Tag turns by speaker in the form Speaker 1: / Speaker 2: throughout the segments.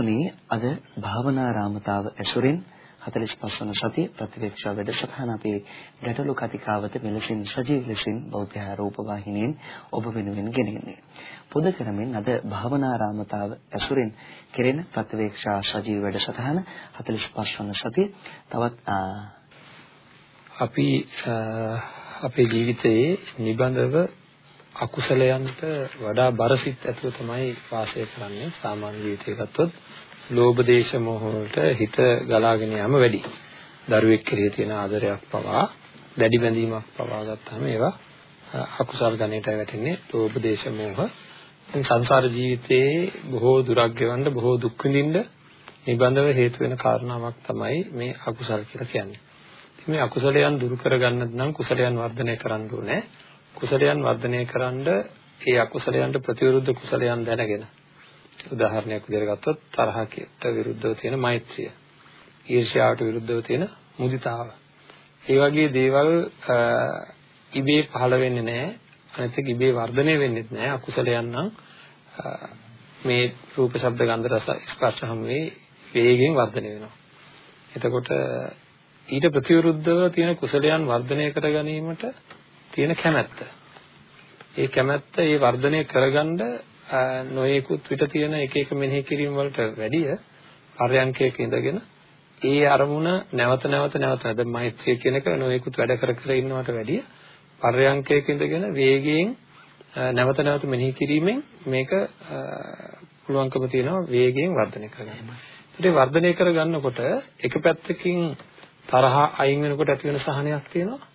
Speaker 1: සදහවතුනි අද භාවනාරාමතාව ඇසුරින් 45 වන සතිය ප්‍රතිවේක්ෂා වැඩසටහන අපේ ගැටලු කතිකාවත මෙලෙසින් සජීව ලෙසින් බෞද්ධ රූප වාහිනියෙන් ඔබ වෙනුවෙන් ගෙනෙන්නේ. පොද කරමින් අද භාවනාරාමතාව ඇසුරින් කෙරෙන ප්‍රතිවේක්ෂා සජීව වැඩසටහන 45 වන සතිය තවත්
Speaker 2: අපි අපේ ජීවිතයේ නිබඳව අකුසලයන්ට වඩා බරසිත ඇතුව තමයි වාසය කරන්නේ සාමාන්‍ය ජීවිතය ගත්තොත් ලෝභ දේශ මොහ වලට හිත ගලාගෙන යෑම වැඩි. දරුවෙක් කෙරෙහි තියෙන ආදරයක් පවා දැඩි බැඳීමක් පවා ගත්තාම ඒවා අකුසල් ගණයට වැටෙන්නේ ලෝභ දේශ මොහ. සංසාර ජීවිතයේ බොහෝ දුරක් ගෙවන්න බොහෝ දුක් විඳින්න නිබඳව හේතු වෙන කාරණාවක් තමයි මේ අකුසල් කියලා කියන්නේ. මේ අකුසලයන් දුරු කරගන්නත් නම් කුසලයන් වර්ධනය කරන්න ඕනේ. කුසලයන් වර්ධනය කරන්න ඒ අකුසලයන්ට ප්‍රතිවිරුද්ධ කුසලයන් දැනගෙන උදාහරණයක් විදිහට ගත්තොත් තරහකට විරුද්ධව තියෙන මෛත්‍රිය. ඊර්ෂ්‍යාවට විරුද්ධව තියෙන මුදිතාව. ඒ වගේ දේවල් ඉබේ පහළ වෙන්නේ නැහැ. අනිත් එක ඉබේ වර්ධනය වෙන්නේ නැහැ. අකුසලයන් නම් මේ රූප ශබ්ද ගන්ධ රස ස්පර්ශ හැම වේගයෙන් වර්ධනය වෙනවා. එතකොට ඊට ප්‍රතිවිරුද්ධව තියෙන කුසලයන් වර්ධනය කර ගැනීමට තියෙන කැමැත්ත. ඒ කැමැත්ත ඒ වර්ධනය කරගන්න නොයෙකුත් විට තියෙන එක එක මෙනෙහි කිරීම වලට වැඩිය පරයන්කයක ඉඳගෙන ඒ අරමුණ නැවත නැවත නැවත දැන් මෛත්‍රිය කියන එක නොයෙකුත් වැඩ කර කර ඉන්නවට වැඩිය පරයන්කයක ඉඳගෙන වේගයෙන් නැවත නැවත මෙනෙහි කිරීමෙන් මේක පුළුවන්කම තියෙනවා වේගයෙන් වර්ධනය කරගන්න. ඒකට වර්ධනය කරගන්නකොට එක පැත්තකින් තරහ අයින් වෙනකොට ඇති වෙන සහනයක් තියෙනවා.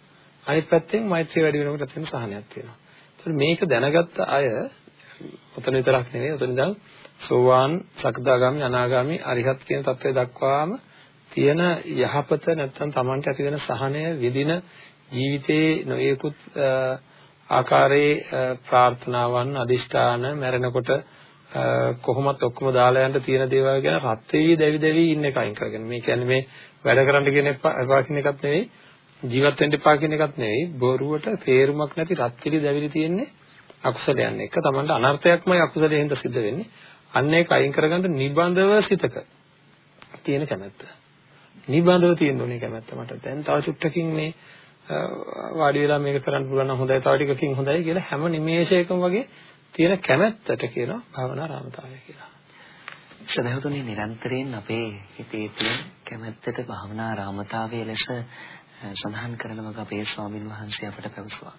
Speaker 2: අනිත් පැත්තෙන් මෛත්‍රිය වැඩි වෙනකොට ඇති වෙන සහනයක් තියෙනවා. ඒතකොට මේක දැනගත්ත අය ඔතන විතරක් නෙවෙයි ඔතන ඉඳන් සෝවාන් සකදාගාමි අනාගාමි අරිහත් කියන தත්ත්වය දක්වාම තියෙන යහපත නැත්තම් Tamanට ඇති වෙන සහනය විදින ජීවිතයේ නොයෙකුත් ආකාරයේ ප්‍රාර්ථනාවන් අදිෂ්ඨාන මැරෙනකොට කොහොමත් ඔක්කොම දාලා යන්න තියෙන දේවල් ගැන රත් වෙවි දැවි දැවි ඉන්න එක අයින් කරගෙන. මේ කියන්නේ මේ වැඩ කරන්න කියන එපා කියන එකක් නෙවෙයි ජීවත් වෙන්න එපා කියන එකක් නෙවෙයි. බොරුවට තේරුමක් නැති රත්තිලි දැවිලි තියෙන්නේ අකුසලයන් එක තමන්ට අනර්ථයක්මයි අකුසලයෙන් හින්දා සිද්ධ වෙන්නේ. අන්න ඒක අයින් කරගන්න නිබඳව සිතක තියෙන කැමැත්ත. නිබඳව තියෙන ඕනේ කැමැත්ත මට. දැන් තව චුට්ටකින් මේ වාඩි වෙලා මේක කරන්න පුළුවන් නම් හොඳයි තව ටිකකින් හොඳයි කියලා හැම නිමේෂයකම වගේ තියෙන කැමැත්තට කියනවා භවනා රාමතාවය කියලා.
Speaker 1: සදහතුනේ නිරන්තරයෙන් අපේ හිතේ තියෙන කැමැත්තට භවනා රාමතාවයේ ලෙස සඳහන් කරනවක අපේ ස්වාමින් වහන්සේ අපට පැවසුවා.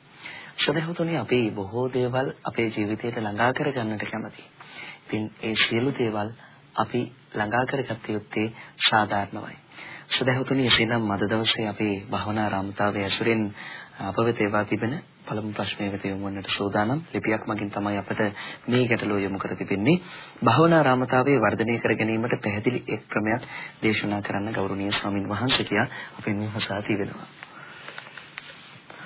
Speaker 1: සදහතුනේ අපි බොහෝ දේවල් අපේ ජීවිතයට ළඟා කරගන්නට කැමතියි. ඉතින් ඒ සියලු දේවල් අපි ළඟා කරගත යුත්තේ සාධාරණවයි. සදහතුනි එසේනම් අද දවසේ අපේ භවනා රාමතාවයේ ඇසුරෙන් අප වෙත ඒවා තිබෙන පළමු ප්‍රශ්නය වෙත යොමු වන්නට සූදානම්. ලිපියක් මගින් තමයි අපට මේ ගැටලුව යොමු කර තිබෙන්නේ. භවනා රාමතාවයේ වර්ධනය කර ගැනීමට පැහැදිලි එක් ක්‍රමයක් දේශනා කරන්න ගෞරවනීය ස්වාමින් වහන්සේ කියා අපෙන් විමසා තිබෙනවා.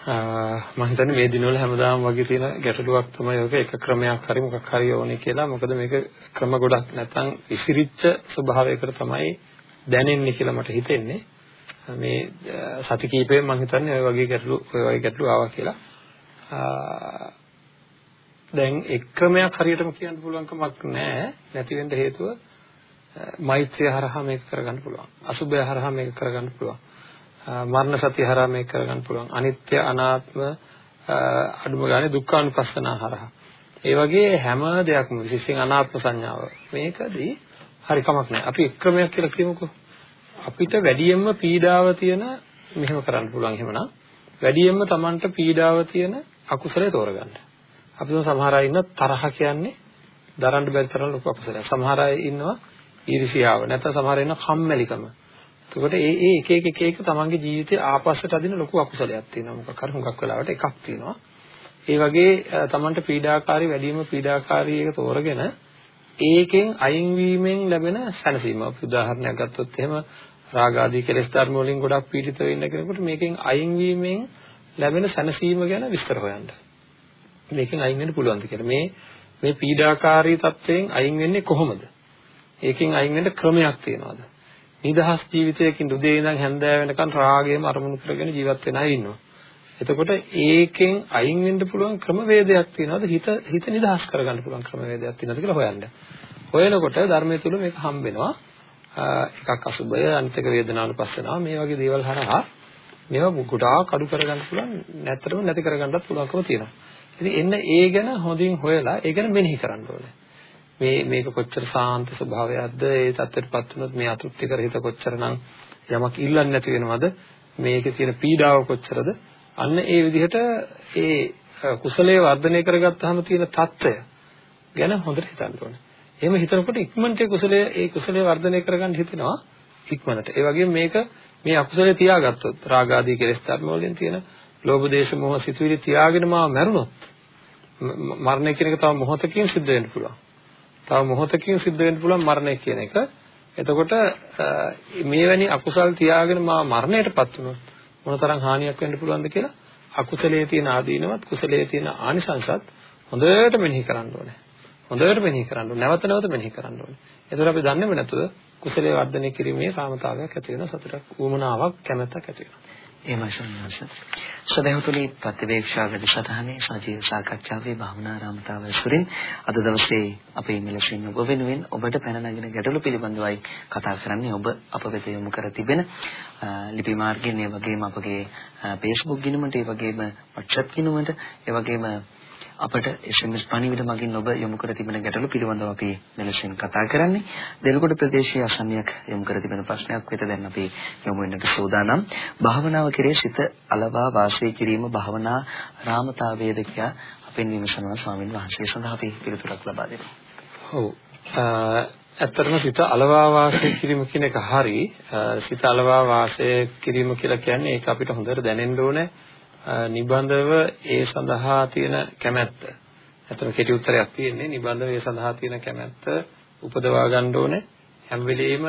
Speaker 2: මම හිතන්නේ මේ දිනවල හැමදාම වගේ තියෙන ගැටලුවක් තමයි ඔක. එක ක්‍රමයක් හරි මොකක් හරි ඕනේ කියලා. මොකද මේක ක්‍රම ගොඩක් නැත්නම් ඉසිරිච්ච ස්වභාවයකට තමයි දැනෙන්නේ කියලා මට හිතෙන්නේ. මේ සති කීපයෙන් මම හිතන්නේ ඔය වගේ ගැටලු ඔය වගේ ගැටලු ආවා කියලා. දැන් එක් ක්‍රමයක් හරියටම කියන්න පුළුවන් කමක් නැහැ. නැති වෙන්න හේතුව මෛත්‍රිය හරහා මේක කරගන්න පුළුවන්. අසුභය හරහා මේක කරගන්න පුළුවන්. මරණ සතිය හරහා මේක කරගන්න පුළුවන්. අනිත්‍ය අනාත්ම අදුම ගානේ දුක්ඛානුපස්සනා හරහා. ඒ වගේ හැම දෙයක්ම විශේෂයෙන් අනාත්ම සංඥාව මේකදී හරි කමක් නැහැ. අපි එක් ක්‍රමයක් කියලා කියමුකෝ. අපිට වැඩියෙන්ම පීඩාව තියෙන මෙහෙම කරන්න පුළුවන්. එහෙමනම් වැඩියෙන්ම Tamanට පීඩාව තියෙන අකුසලයේ තෝරගන්න. අපි සමහර අය ඉන්න තරහ කියන්නේ දරන්න බැරි තරම් ලොකු අකුසලයක්. සමහර අය ඉන්නවා ඊර්ෂියාව. නැත්නම් සමහර අය ඉන්නවා කම්මැලිකම. එතකොට ඒ ඒ එක එක එක එක තමන්ගේ ජීවිතේ ආපස්සට අදින ලොකු අකුසලයක් තියෙනවා. මොකක් හරි හුඟක් වෙලාවට එකක් තියෙනවා. ඒ වගේ තමන්ට පීඩාකාරී වැඩිම පීඩාකාරී එක තෝරගෙන ඒකෙන් අයින් වීමෙන් ලැබෙන සැනසීම. අපි උදාහරණයක් ගත්තොත් එහෙම රාග ආදී කෙලෙස් ධර්ම වලින් ගොඩක් පීඩිත වෙන්න කෙනෙකුට මේකෙන් අයින් වීමෙන් ලැබෙන සැනසීම ගැන විස්තර හොයන්න. මේකෙන් අයින් වෙන්න පුළුවන්ද කියලා. මේ මේ පීඩාකාරී තත්වයෙන් අයින් වෙන්නේ කොහොමද? ඒකෙන් අයින් වෙන්න ක්‍රමයක් තියනවාද? නිදහස් ජීවිතයකින් උදේ ඉඳන් හැන්දෑව වෙනකන් රාගයම අරමුණු කරගෙන ජීවත් වෙන අය ඉන්නවා. එතකොට ඒකෙන් අයින් වෙන්න පුළුවන් ක්‍රමවේදයක් තියනවාද? හිත හිත නිදහස් කරගන්න පුළුවන් ක්‍රමවේදයක් තියනවාද කියලා හොයන්න. හොයනකොට ධර්මයේ තුල මේක හම්බ වෙනවා. එකක් අසුබය අනිත් එක වේදනානුපස්සනාව මේ වගේ දේවල් හරහා මේවා ගොඩාක් අඩු කරගන්න පුළුවන් නැත්තරම නැති කරගන්නත් පුළුවන්කම තියෙනවා. ඉතින් එන්න ඒ ගැන හොඳින් හොයලා ඒ ගැන මෙනෙහි කරන්න ඕනේ. මේ මේක කොච්චර සාන්ත ස්වභාවයක්ද ඒ தත්ත්වයටපත් වුණොත් මේ අතෘප්තිකර හිත කොච්චරනම් යමක් ඉල්ලන්නේ නැති වෙනවද මේකේ තියෙන පීඩාව කොච්චරද අන්න ඒ විදිහට ඒ කුසලයේ වර්ධනය කරගත්තාම තියෙන తত্ত্বය ගැන හොඳට හිතන්න ඕනේ. එහෙම හිතනකොට ඉක්මනට ඒ කුසලයේ ඒ කුසලයේ වර්ධනය කරගන්න හිතෙනවා ඉක්මනට. ඒ වගේම මේක මේ අකුසලයේ තියාගත්තොත් රාග ආදී කෙලෙස් ධර්ම වලින් තියෙන ලෝභ දේශ මොහ සිතුවිලි තියාගෙන මාව මැරුණොත් මරණය කියන එක තව මොහොතකින් සිද්ධ වෙන්න පුළුවන්. තව මොහොතකින් සිද්ධ වෙන්න පුළුවන් මරණය කියන එක. එතකොට මේවැනි අකුසල් තියාගෙන මාව මරණයටපත් වුණොත් මොනතරම් හානියක් වෙන්න පුළුවන්ද කියලා අකුසලයේ තියෙන ආදීනවත් කුසලයේ තියෙන ආනිසංසත් හොඳට මෙනෙහි කරන්න ඕනේ. හොඳට මෙනෙහි කරන්න ඕනේ. නැවත නැවත මෙනෙහි කරන්න ඕනේ. එතකොට අපි දන්නේම නැතුව කුසලයේ වර්ධනය කිරීමේ රාමතාවයක් ඇති වෙනවා සතුටක් උවමනාවක් කැමැත්තක් ඇති වෙනවා.
Speaker 1: එහෙමයි සම්මාස. සදහතුනි ප්‍රතිවේක්ෂා වැඩසටහනේ සජීව සාකච්ඡාවේ භාවනාරාමතාව ඇසුරින් අද දවසේ අපේ මෙලෙසින් ඔබ වෙනුවෙන් ඔබට පැන නගින ගැටලු පිළිබඳවයි කතා කරන්නේ ඔබ අප වෙත යොමු කර තිබෙන ලිපි මාර්ගයෙන් ඒ වගේම අපගේ Facebook ගිණුමට ඒ වගේම WhatsApp ගිණුමට ඒ වගේම අපට SMS පණිවිඩ මගින් ඔබ යොමු කර තිබෙන ගැටලු පිළිබඳව අපි මෙලෙසින් කතා කරන්නේ. දෙලකොඩ ප්‍රදේශයේ අසන්නයක් යොමු කර තිබෙන ප්‍රශ්නයක් වෙත දැන් අපි යොමු වෙන්නට සූදානම්. භාවනාව කෙරේ සිත අලවා වාසය කිරීම භාවනා රාමතාවයේද කියා අපෙන් විමසනවා ස්වාමින් වහන්සේ සඳහා අපි පිළිතුරක් ලබා දෙනවා.
Speaker 2: ඔව්. ඇත්තටම සිත අලවා වාසය කිරීම කියන එක හරි. සිත අලවා වාසය කිරීම කියලා කියන්නේ ඒක අපිට හොඳට දැනෙන්න ඕනේ. නිබඳව ඒ සඳහා තියෙන කැමැත්ත. ඇත්තට කෙටි උත්තරයක් තියෙන්නේ නිබඳව ඒ සඳහා තියෙන කැමැත්ත උපදවා ගන්න ඕනේ. හැම වෙලෙම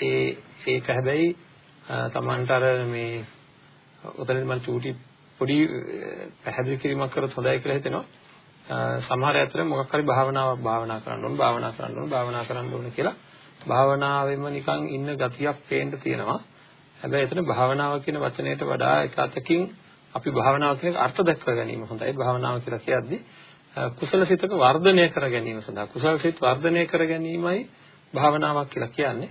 Speaker 2: ඒ ඒක හැබැයි Tamanට අර මේ උතනින් මම චූටි පොඩි පැහැදිලි කිරීමක් කරොත් හොඳයි කියලා හිතෙනවා. සමහර අතර මොකක් හරි භාවනාවක් භාවනා කරන්න ඕන භාවනා කරන්න ඕන භාවනා කරන්න ඕන කියලා භාවනාවෙම නිකන් ඉන්න ගතියක් පේන්න තියෙනවා. හැබැයි එතන භාවනාව කියන වචනයට වඩා එක අතකින් අපි භාවනාව කියන අර්ථ දක්ව ගැනීම හොඳයි. භාවනාව කියලා කියද්දී කුසල සිතක වර්ධනය කර ගැනීම සඳහා කුසල සිත වර්ධනය කර ගැනීමයි භාවනාවක් කියලා කියන්නේ.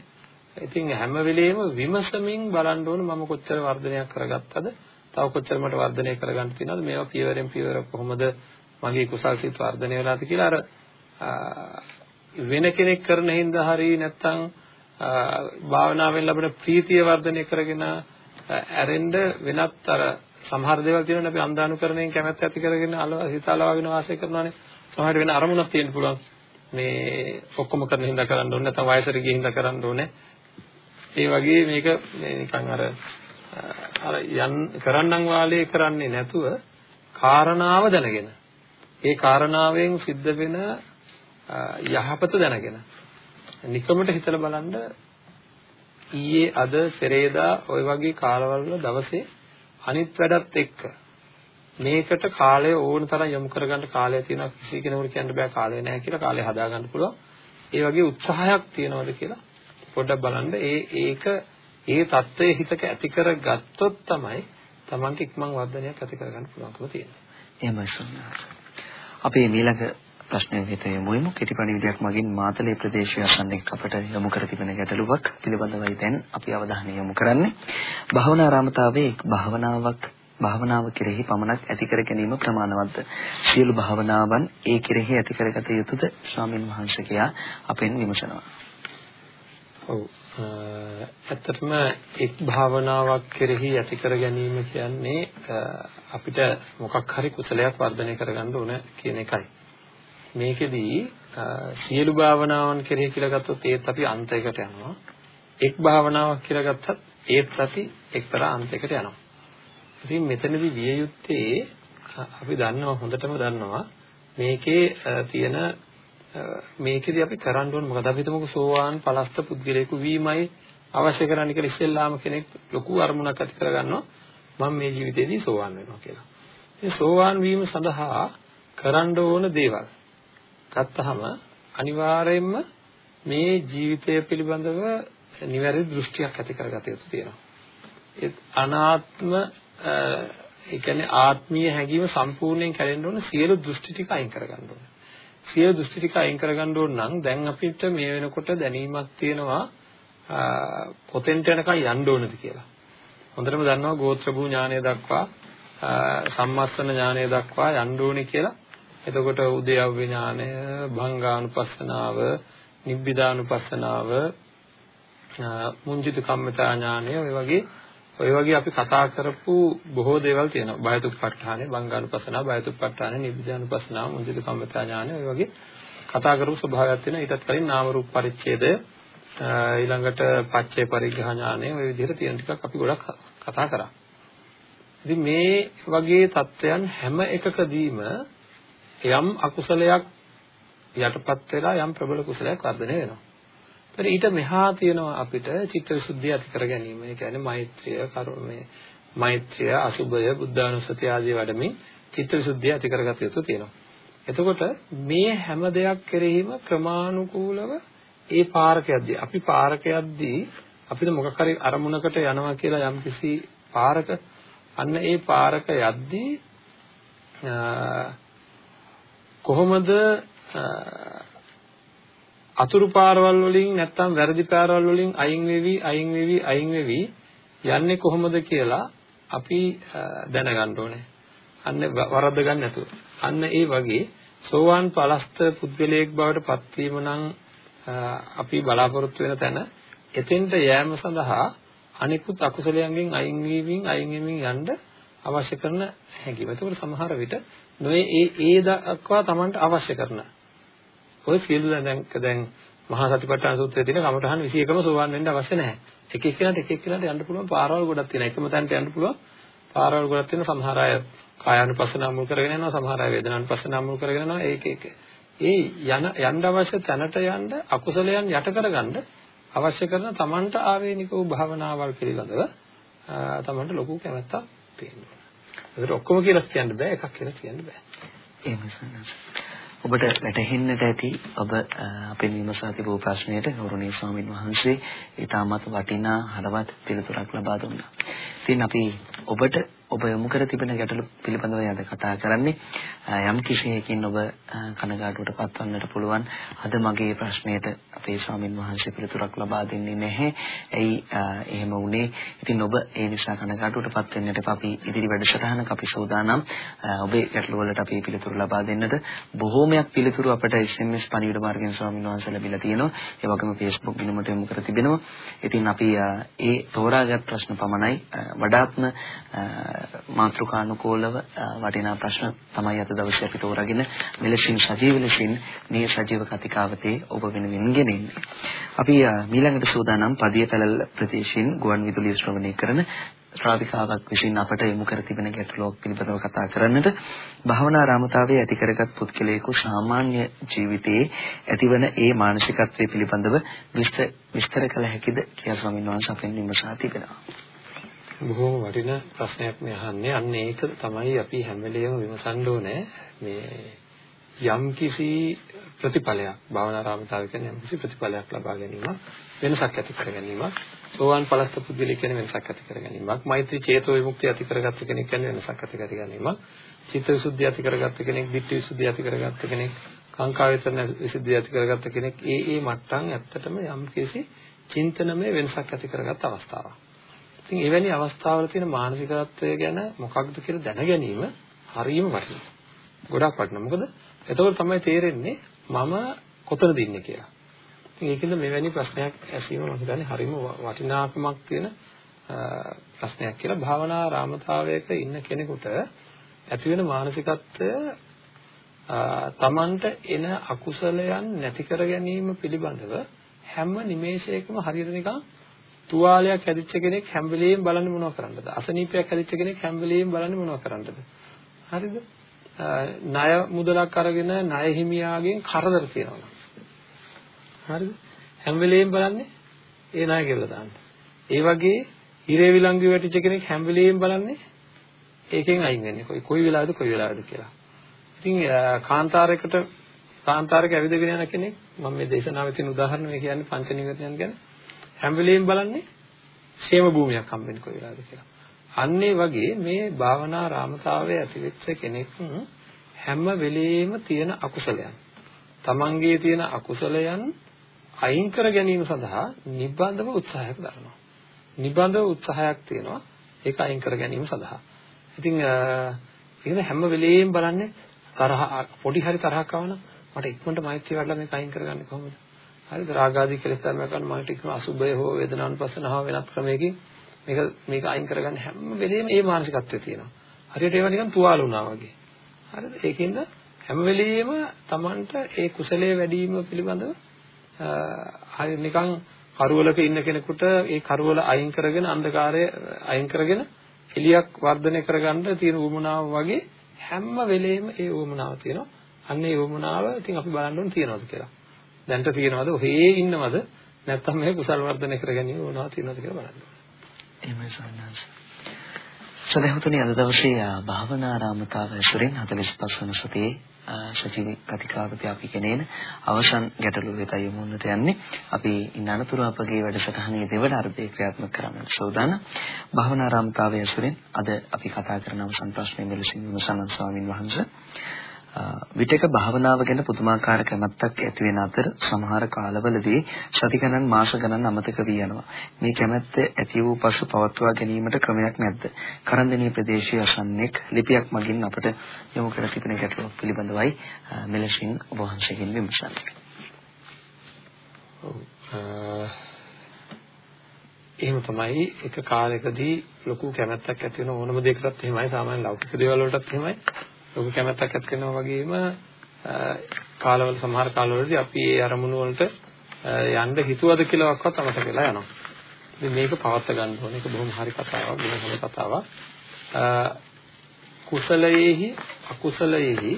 Speaker 2: ඉතින් හැම වෙලෙම විමසමින් බලන්න ඕන මම කොච්චර වර්ධනයක් කරගත්තද? තව කොච්චර මට වර්ධනය කරගන්න තියෙනවද? මේවා පියවරෙන් පියවර කොහොමද මගේ කුසල් සිත වර්ධනය වෙලාද කියලා අර වෙන කෙනෙක් කරන හින්දා හරි නැත්නම් භාවනාවෙන් ලැබෙන ප්‍රීතිය වර්ධනය කරගෙන ඇරෙන්න වෙනත් අර සමහර දේවල් තියෙනවා අපි අන්දානුකරණයෙන් කැමැත්ත ඇති කරගෙන හිතාලවාගෙන වාසය කරනවානේ. සමහර වෙන අරමුණක් තියෙන්න පුළුවන්. මේ ඔක්කොම කරන හින්දා කරන්න ඕනේ නැත්නම් වයසට ගිය හින්දා කරන්න ඕනේ. ඒ වගේ මේක නිකන් අර අර යන් කරන්නම් වාලේ කරන්නේ නැතුව කාරණාව දැනගෙන ඒ කාරණාවෙන් සිද්ධ වෙන යහපත දැනගෙන නිකමට හිතලා බලන්න ඊයේ අද පෙරේදා ওই වගේ කාලවල දවසේ අනිත් වැඩත් එක්ක මේකට කාලය ඕන තරම් යොමු කරගන්න කාලය තියෙනවා කිසි කෙනෙකුට කියන්න බෑ කාලය නැහැ කියලා කාලය හදාගන්න පුළුවන්. ඒ වගේ උත්සාහයක් තියනවාද කියලා පොඩ්ඩක් බලන්න. ඒ ඒක ඒ தත්වයේ හිතක ඇති කරගත්තොත් තමයි Tamanට ඉක්මන් වර්ධනයක් ඇති කරගන්න පුළුවන්කම තියෙන්නේ.
Speaker 1: එහෙමයි සුන්දර. අපේ ඊළඟ ප්‍රශ්නය වෙත යමු යමු කෙටි පණිවිඩයක් මගින් මාතලේ ප්‍රදේශය අසන්නෙක් අපට යොමු කර තිබෙන ගැටලුවක් පිළිබඳවයි දැන් අපි අවධානය යොමු කරන්නේ. භාවනාරාමතාවේ භාවනාවක් භාවනාව කෙරෙහි පමණක් ඇති කර ගැනීම ප්‍රමාණවත්ද? සියලු භාවනාවන් ඒ කෙරෙහි ඇති කරගත යුතුද? ස්වාමින් වහන්සේ කියා අපෙන් විමසනවා.
Speaker 2: ඔව්. ඇත්තටම එක් භාවනාවක් කෙරෙහි ඇති කර ගැනීම කියන්නේ අපිට මොකක් හරි කුසලයක් වර්ධනය කරගන්න ඕන කියන එකයි. මේකෙදී සියලු භාවනාවන් කෙරෙහි කියලා ගත්තොත් ඒත් අපි අන්තයකට යනවා. එක් භාවනාවක් කියලා ගත්තත් ඒත් අපි එක්තරා අන්තයකට යනවා. ඉතින් මෙතනදී විය යුත්තේ අපි දන්නවා හොඳටම දන්නවා මේකේ තියෙන මේකෙදී අපි කරන්න ඕන මොකද අපි හිතමුකෝ සෝවාන් පලස්ත පුද්ගලයෙකු වීමයි අවශ්‍ය කරන්නේ කියලා ඉස්සෙල්ලාම කෙනෙක් ලොකු අරමුණක් ඇති කරගන්නවා මම මේ ජීවිතේදී සෝවාන් වෙනවා කියලා. මේ සෝවාන් වීම සඳහා කරන්න ඕන දේවල් ගත්තහම අනිවාර්යයෙන්ම මේ ජීවිතය පිළිබඳව නිවැරදි දෘෂ්ටියක් ඇති කරගත යුතු තියෙනවා. ඒ අනාත්ම ඒ කියන්නේ ආත්මීය හැඟීම සම්පූර්ණයෙන් කැඩෙන්න ඕන සියලු දෘෂ්ටි ටික අයින් කරගන්න ඕනේ. සියලු දෘෂ්ටි ටික අයින් කරගන්න ඕන නම් දැන් අපිට මේ වෙනකොට දැනීමක් තියෙනවා පොතෙන්ට යනකම් යන්න ඕනද කියලා. හොඳටම දන්නවා ගෝත්‍ර භූ ඥානය දක්වා සම්මස්සන ඥානය දක්වා යන්න ඕනේ කියලා. එතකොට උද්‍යව්‍ය ඥානය, භංගානුපස්සනාව, නිබ්බිදානුපස්සනාව, මුංජිත කම්මතා ඥානය ඔය වගේ ඔය වගේ අපි කතා කරපු බොහෝ දේවල් තියෙනවා. බයතුප්පඨානෙ, බංගානුපස්සනාව, බයතුප්පඨානෙ, නිබ්බිදානුපස්සනාව, මුංජිත කම්මතා ඥානය ඔය වගේ කතා කරපු ස්වභාවයක් තියෙනවා. ඊටත් කලින් නාම රූප පරිච්ඡේදය ඊළඟට පච්චේ පරිග්‍රහ ඥානය ඔය විදිහට තියෙන ටිකක් අපි ගොඩක් කතා කරා. ඉතින් මේ වගේ தත්වයන් හැම එකකදීම යම් අකුසලයක් යටපත් වෙලා යම් ප්‍රබල කුසලයක් වර්ධනය වෙනවා. ඒතර ඊට මෙහා තියෙනවා අපිට චිත්තවිසුද්ධිය ඇති කර ගැනීම. ඒ කියන්නේ මෛත්‍රිය, කරුණේ, මෛත්‍රිය, අසුභය, බුද්ධානුස්සතිය ආදී වඩමින් චිත්තවිසුද්ධිය ඇති කරගත යුතු තියෙනවා. එතකොට මේ හැම දෙයක් කෙරෙහිම ක්‍රමානුකූලව ඒ පාරක යද්දී අපි පාරක යද්දී අපිට මොකක් හරි අරමුණකට යනවා කියලා යම්කිසි පාරක අන්න ඒ පාරක යද්දී කොහොමද අතුරු පාරවල් වලින් නැත්තම් වැරදි පාරවල් වලින් අයින් වෙවි අයින් වෙවි අයින් වෙවි යන්නේ කොහොමද කියලා අපි දැනගන්න ඕනේ. අන්න වරද්ද ගන්න නැතුව. අන්න ඒ වගේ සෝවාන් පලස්ත පුද්ගලයෙක් බවට පත්වීම නම් අපි බලාපොරොත්තු වෙන තැන එතෙන්ට යෑම සඳහා අනිකුත් අකුසලයන්ගෙන් අයින් වීමින් අයින් වෙමින් යන්න අවශ්‍ය කරන හැඟීම. ඒකවල සමහර විට නොයේ ඒ ඒ දක්වා Tamanට අවශ්‍ය කරන. ඔය සියලු දැන් දැන් මහා සතිපට්ඨාන සූත්‍රයේ තියෙන කමඨහන් 21ම සෝවාන් වෙන්න අවශ්‍ය නැහැ. එක එක්කෙනාට එක එක්කෙනාට යන්න පුළුවන් පාරවල් ගොඩක් තියෙනවා. එකම තැනට යන්න පුළුවන් පාරවල් ගොඩක් තියෙනවා. සමහර අය කායानुපස්සනාව මුල් කරගෙන යනවා. සමහර අය වේදනානුපස්සනාව මුල් කරගෙන යනවා. ඒක ඒක. ඒ යන යන්න අවශ්‍ය තැනට යන්න අකුසලයන් යට කරගන්න අවශ්‍ය කරන Tamanට ආවේනික වූ භාවනාවල් පිළිබඳව Tamanට ලොකු කැමැත්තක් තියෙනවා. ඒකට ඔක්කොම කියලා කියන්න බෑ එකක් කියලා කියන්න බෑ.
Speaker 1: එහෙමයි සන්නස්. ඔබට වැටහෙන්නට ඇති ඔබ අපේ විමසා තිබූ ප්‍රශ්නයට ගෞරවනීය ස්වාමින් වහන්සේ ඊටමත් වටිනා හරවත් පිළිතුරක් ලබා දුන්නා. ඉතින් අපි ඔබට ඔබ යොමු කර තිබෙන ගැටලු පිළිබඳව අද කතා කරන්නේ යම් කිසියකින් ඔබ කනගාටුවට පත්වන්නට පුළුවන් අද මගේ ප්‍රශ්නයට අපේ ස්වාමින් වහන්සේ පිළිතුරක් ලබා දෙන්නේ නැහැ. එයි එහෙම වුණේ. ඉතින් ඔබ ඒ නිසා කනගාටුවට පත් වෙන්නට අපි ඉදිරි වැඩසටහනක අපි සූදානම් ඔබේ ගැටලු වලට අපි පිළිතුරු ලබා දෙන්නට බොහෝමයක් පිළිතුරු අපට SMS පණිවිඩ මාර්ගයෙන් ස්වාමින් වහන්සේ ලැබිලා තියෙනවා. ඒ වගේම Facebook ගිණුමට යොමු කර තිබෙනවා. ඉතින් අපි ඒ තෝරාගත් ප්‍රශ්න පමණයි වඩාත්ම මාතෘකානුකූලව වටිනා ප්‍රශ්න තමයි අද දවසේ අපි තෝරාගෙන මෙලෙසින් සජීව ලෙසින් මේ සජීව කතිකාවතේ ඔබ වෙනුවෙන් ගෙනෙන්නේ. අපි ඊළඟට සූදානම් පදිය පැලල් ප්‍රදේශයෙන් ගුවන් විදුලිය ශ්‍රවණය කරන ශ්‍රාවිකාවක් විසින් අපට යොමු කර තිබෙන ගැටලුවක් පිළිබඳව කතා කරන්නට භවනා රාමතාවයේ ඇති කරගත් පුද්ගලයෙකු සාමාන්‍ය ජීවිතයේ ඇතිවන ඒ මානසිකත්වයේ පිළිබඳව විස්තර කළ හැකිද කියලා ස්වාමීන් වහන්සේ අපෙන් විමසා තිබෙනවා.
Speaker 2: බොහොම වටිනා ප්‍රශ්නයක් මේ අහන්නේ. අන්න ඒක තමයි අපි හැම වෙලේම විමසන්න ඕනේ. මේ යම් කිසි ප්‍රතිඵලයක් භාවනා රාමතාව කියන්නේ යම් කිසි ප්‍රතිඵලයක් ලබා ගැනීම වෙනසක් ඇති කර ගැනීමක් සෝවාන් පලස්ත පුද්ගලයෙක් කියන්නේ වෙනසක් ඇති කර ගැනීමක් මෛත්‍රී චේතෝ විමුක්තිය ඇති කරගත්ත කෙනෙක් කියන්නේ වෙනසක් ඇති කර ගැනීමක් චිත්ත විසුද්ධිය ඇති කරගත්ත කෙනෙක් ditthi විසුද්ධිය ඇති කරගත්ත කෙනෙක් කාංකා වේතන විසුද්ධිය ඇති කරගත්ත කෙනෙක් ඒ ඒ මට්ටම් ඇත්තටම යම් කිසි චින්තනමය වෙනසක් ඇති කරගත් අවස්ථාවක් ඉතින් එවැනි අවස්ථාවල තියෙන මානසිකත්වය ගැන මොකක්ද කියලා දැන ගැනීම හරියම වටිනවා. ගොඩක් වටිනවා. මොකද එතකොට තමයි තේරෙන්නේ මම කොතනද ඉන්නේ කියලා. ඉතින් ඒකෙන්ද මෙවැනි ප්‍රශ්නයක් ඇසීම මම හිතන්නේ හරියම වටිනාකමක් තියෙන ප්‍රශ්නයක් කියලා භාවනා රාමතාවයක ඉන්න කෙනෙකුට ඇති වෙන මානසිකත්වය තමන්ට එන අකුසලයන් නැති කර ගැනීම පිළිබඳව හැම නිමේෂයකම හරියට නිකන් තුවාලයක් හැදිච්ච කෙනෙක් හැම වෙලෙම බලන්නේ මොනව කරන්නද? අසනීපයක් හැදිච්ච කෙනෙක් හැම වෙලෙම බලන්නේ මොනව කරන්නද? හරිද? ණය මුදලක් අරගෙන ණය හිමියාගෙන් කරදර තියනවා. හරිද? හැම වෙලෙම බලන්නේ ඒ ණය කියලා දාන්න. ඒ වගේ හිරේ විලංගු වැටිච්ච කෙනෙක් හැම වෙලෙම බලන්නේ ඒකෙන් අයින් වෙන්නේ. කොයි කොයි වෙලාවද කොයි වෙලාවද කියලා. ඉතින් කාන්තාරයකට කාන්තාරයක ඇවිදගෙන යන කෙනෙක් මම මේ දේශනාවේ තියෙන උදාහරණ මේ කියන්නේ පංච නිවර්තනයන් ගැන හැම වෙලෙම බලන්නේ ക്ഷേම භූමියක් හම්බෙන්නේ කොයි වෙලාවද කියලා. අන්න ඒ වගේ මේ භාවනා රාමතාවයේ ඇතිවෙච්ච කෙනෙක් හැම වෙලෙම තියෙන අකුසලයන් තමන්ගේ තියෙන අකුසලයන් අයින් කර ගැනීම සඳහා නිබඳව උත්සාහයක් දරනවා. නිබඳව උත්සාහයක් තියෙනවා ඒක අයින් කර ගැනීම සඳහා. ඉතින් ඒක හැම වෙලෙම බලන්නේ තරහ පොඩි හරි තරහක් ආවනම් මට ඉක්මනට මෛත්‍රී වඩලා මේක අයින් කරගන්නේ කොහොමද? හරිද? රාගාදී කෙලෙස් ධර්ම ගන්න මට ඉක්ම අසුබය හෝ වේදනානුපස්සනාව වෙනත් ක්‍රමයකින් මේක මේක අයින් කරගන්න හැම වෙලෙම ඒ මානසිකත්වය තියෙනවා. හරියට ඒවා නිකන් තුවාල වුණා වගේ. හරිද? ඒකින්ද හැම වෙලෙම Tamanට ඒ කුසලයේ වැඩි වීම පිළිබඳව හරි නිකන් කරවලක ඉන්න කෙනෙකුට ඒ කරවල අයින් කරගෙන අන්ධකාරය අයින් කරගෙන එලියක් වර්ධනය කරගන්න තියෙන උවමනාව වගේ හැම වෙලෙම ඒ උවමනාව තියෙනවා. අන්න ඒ උවමනාව ඉතින් අපි බලන්න ඕනේ තියනවද කියලා. දැන්ට තියනවද? ඔහේ ඉන්නවද? නැත්නම් මේ කුසල් වර්ධනය කරගැනීම උවමනාව තියනවද කියලා බලන්න ඕනේ.
Speaker 1: එහෙමයි සන්නස්. සදහතුනි අද දවසේ භාවනාරාමතාව ඇසුරින් 45 වන සතියේ සජීවී කතිකාවත අපි කෙනේන අවසන් ගැටලුව වෙත යමුන්නට යන්නේ අපි ඉන්න අනතුරු අපගේ වැඩසටහනේ දෙවන අර්ධය ක්‍රියාත්මක කරන්නට සූදානම් භාවනාරාමතාවය ඇසුරින් අද අපි කතා කරන අවසන් ප්‍රශ්නය මෙලෙසින් විමසන ස්වාමින් වහන්සේ විටක භාවනාව ගැන පුදුමාකාර කැමැත්තක් ඇති වෙන අතර සමහර කාලවලදී සති ගණන් මාස ගණන් අමතක වී යනවා. මේ කැමැත්ත ඇති වූ පසු පවත්වා ගැනීමට ක්‍රමයක් නැද්ද? කරන්දනීය ප්‍රදේශයේ අසන්නෙක් ලිපියක් මගින් අපට යොමු කර තිබෙන ගැටලුවක් පිළිබඳවයි මෙලෙසින් ඔබ වහන්සේගෙන් විමසන්නේ.
Speaker 2: එහෙම තමයි එක කාලයකදී ලොකු කැමැත්තක් ඇති වෙන ඕනම දෙයකටත් එහෙමයි සාමාන්‍ය ලෞකික දේවල් වලටත් එහෙමයි ලොකු කැමැත්තක් ඇති කරනවා වගේම කාලවල සමහර කාලවලදී අපි ඒ අරමුණු වලට යන්න හිතුවද කියලාවත් අමතක වෙලා යනවා. ඉතින් මේක පවත් ගන්න ඕනේ. ඒක බොහොම හරි කතාවක්, බොහොම හොඳ කතාවක්. කුසලයේහි අකුසලයේහි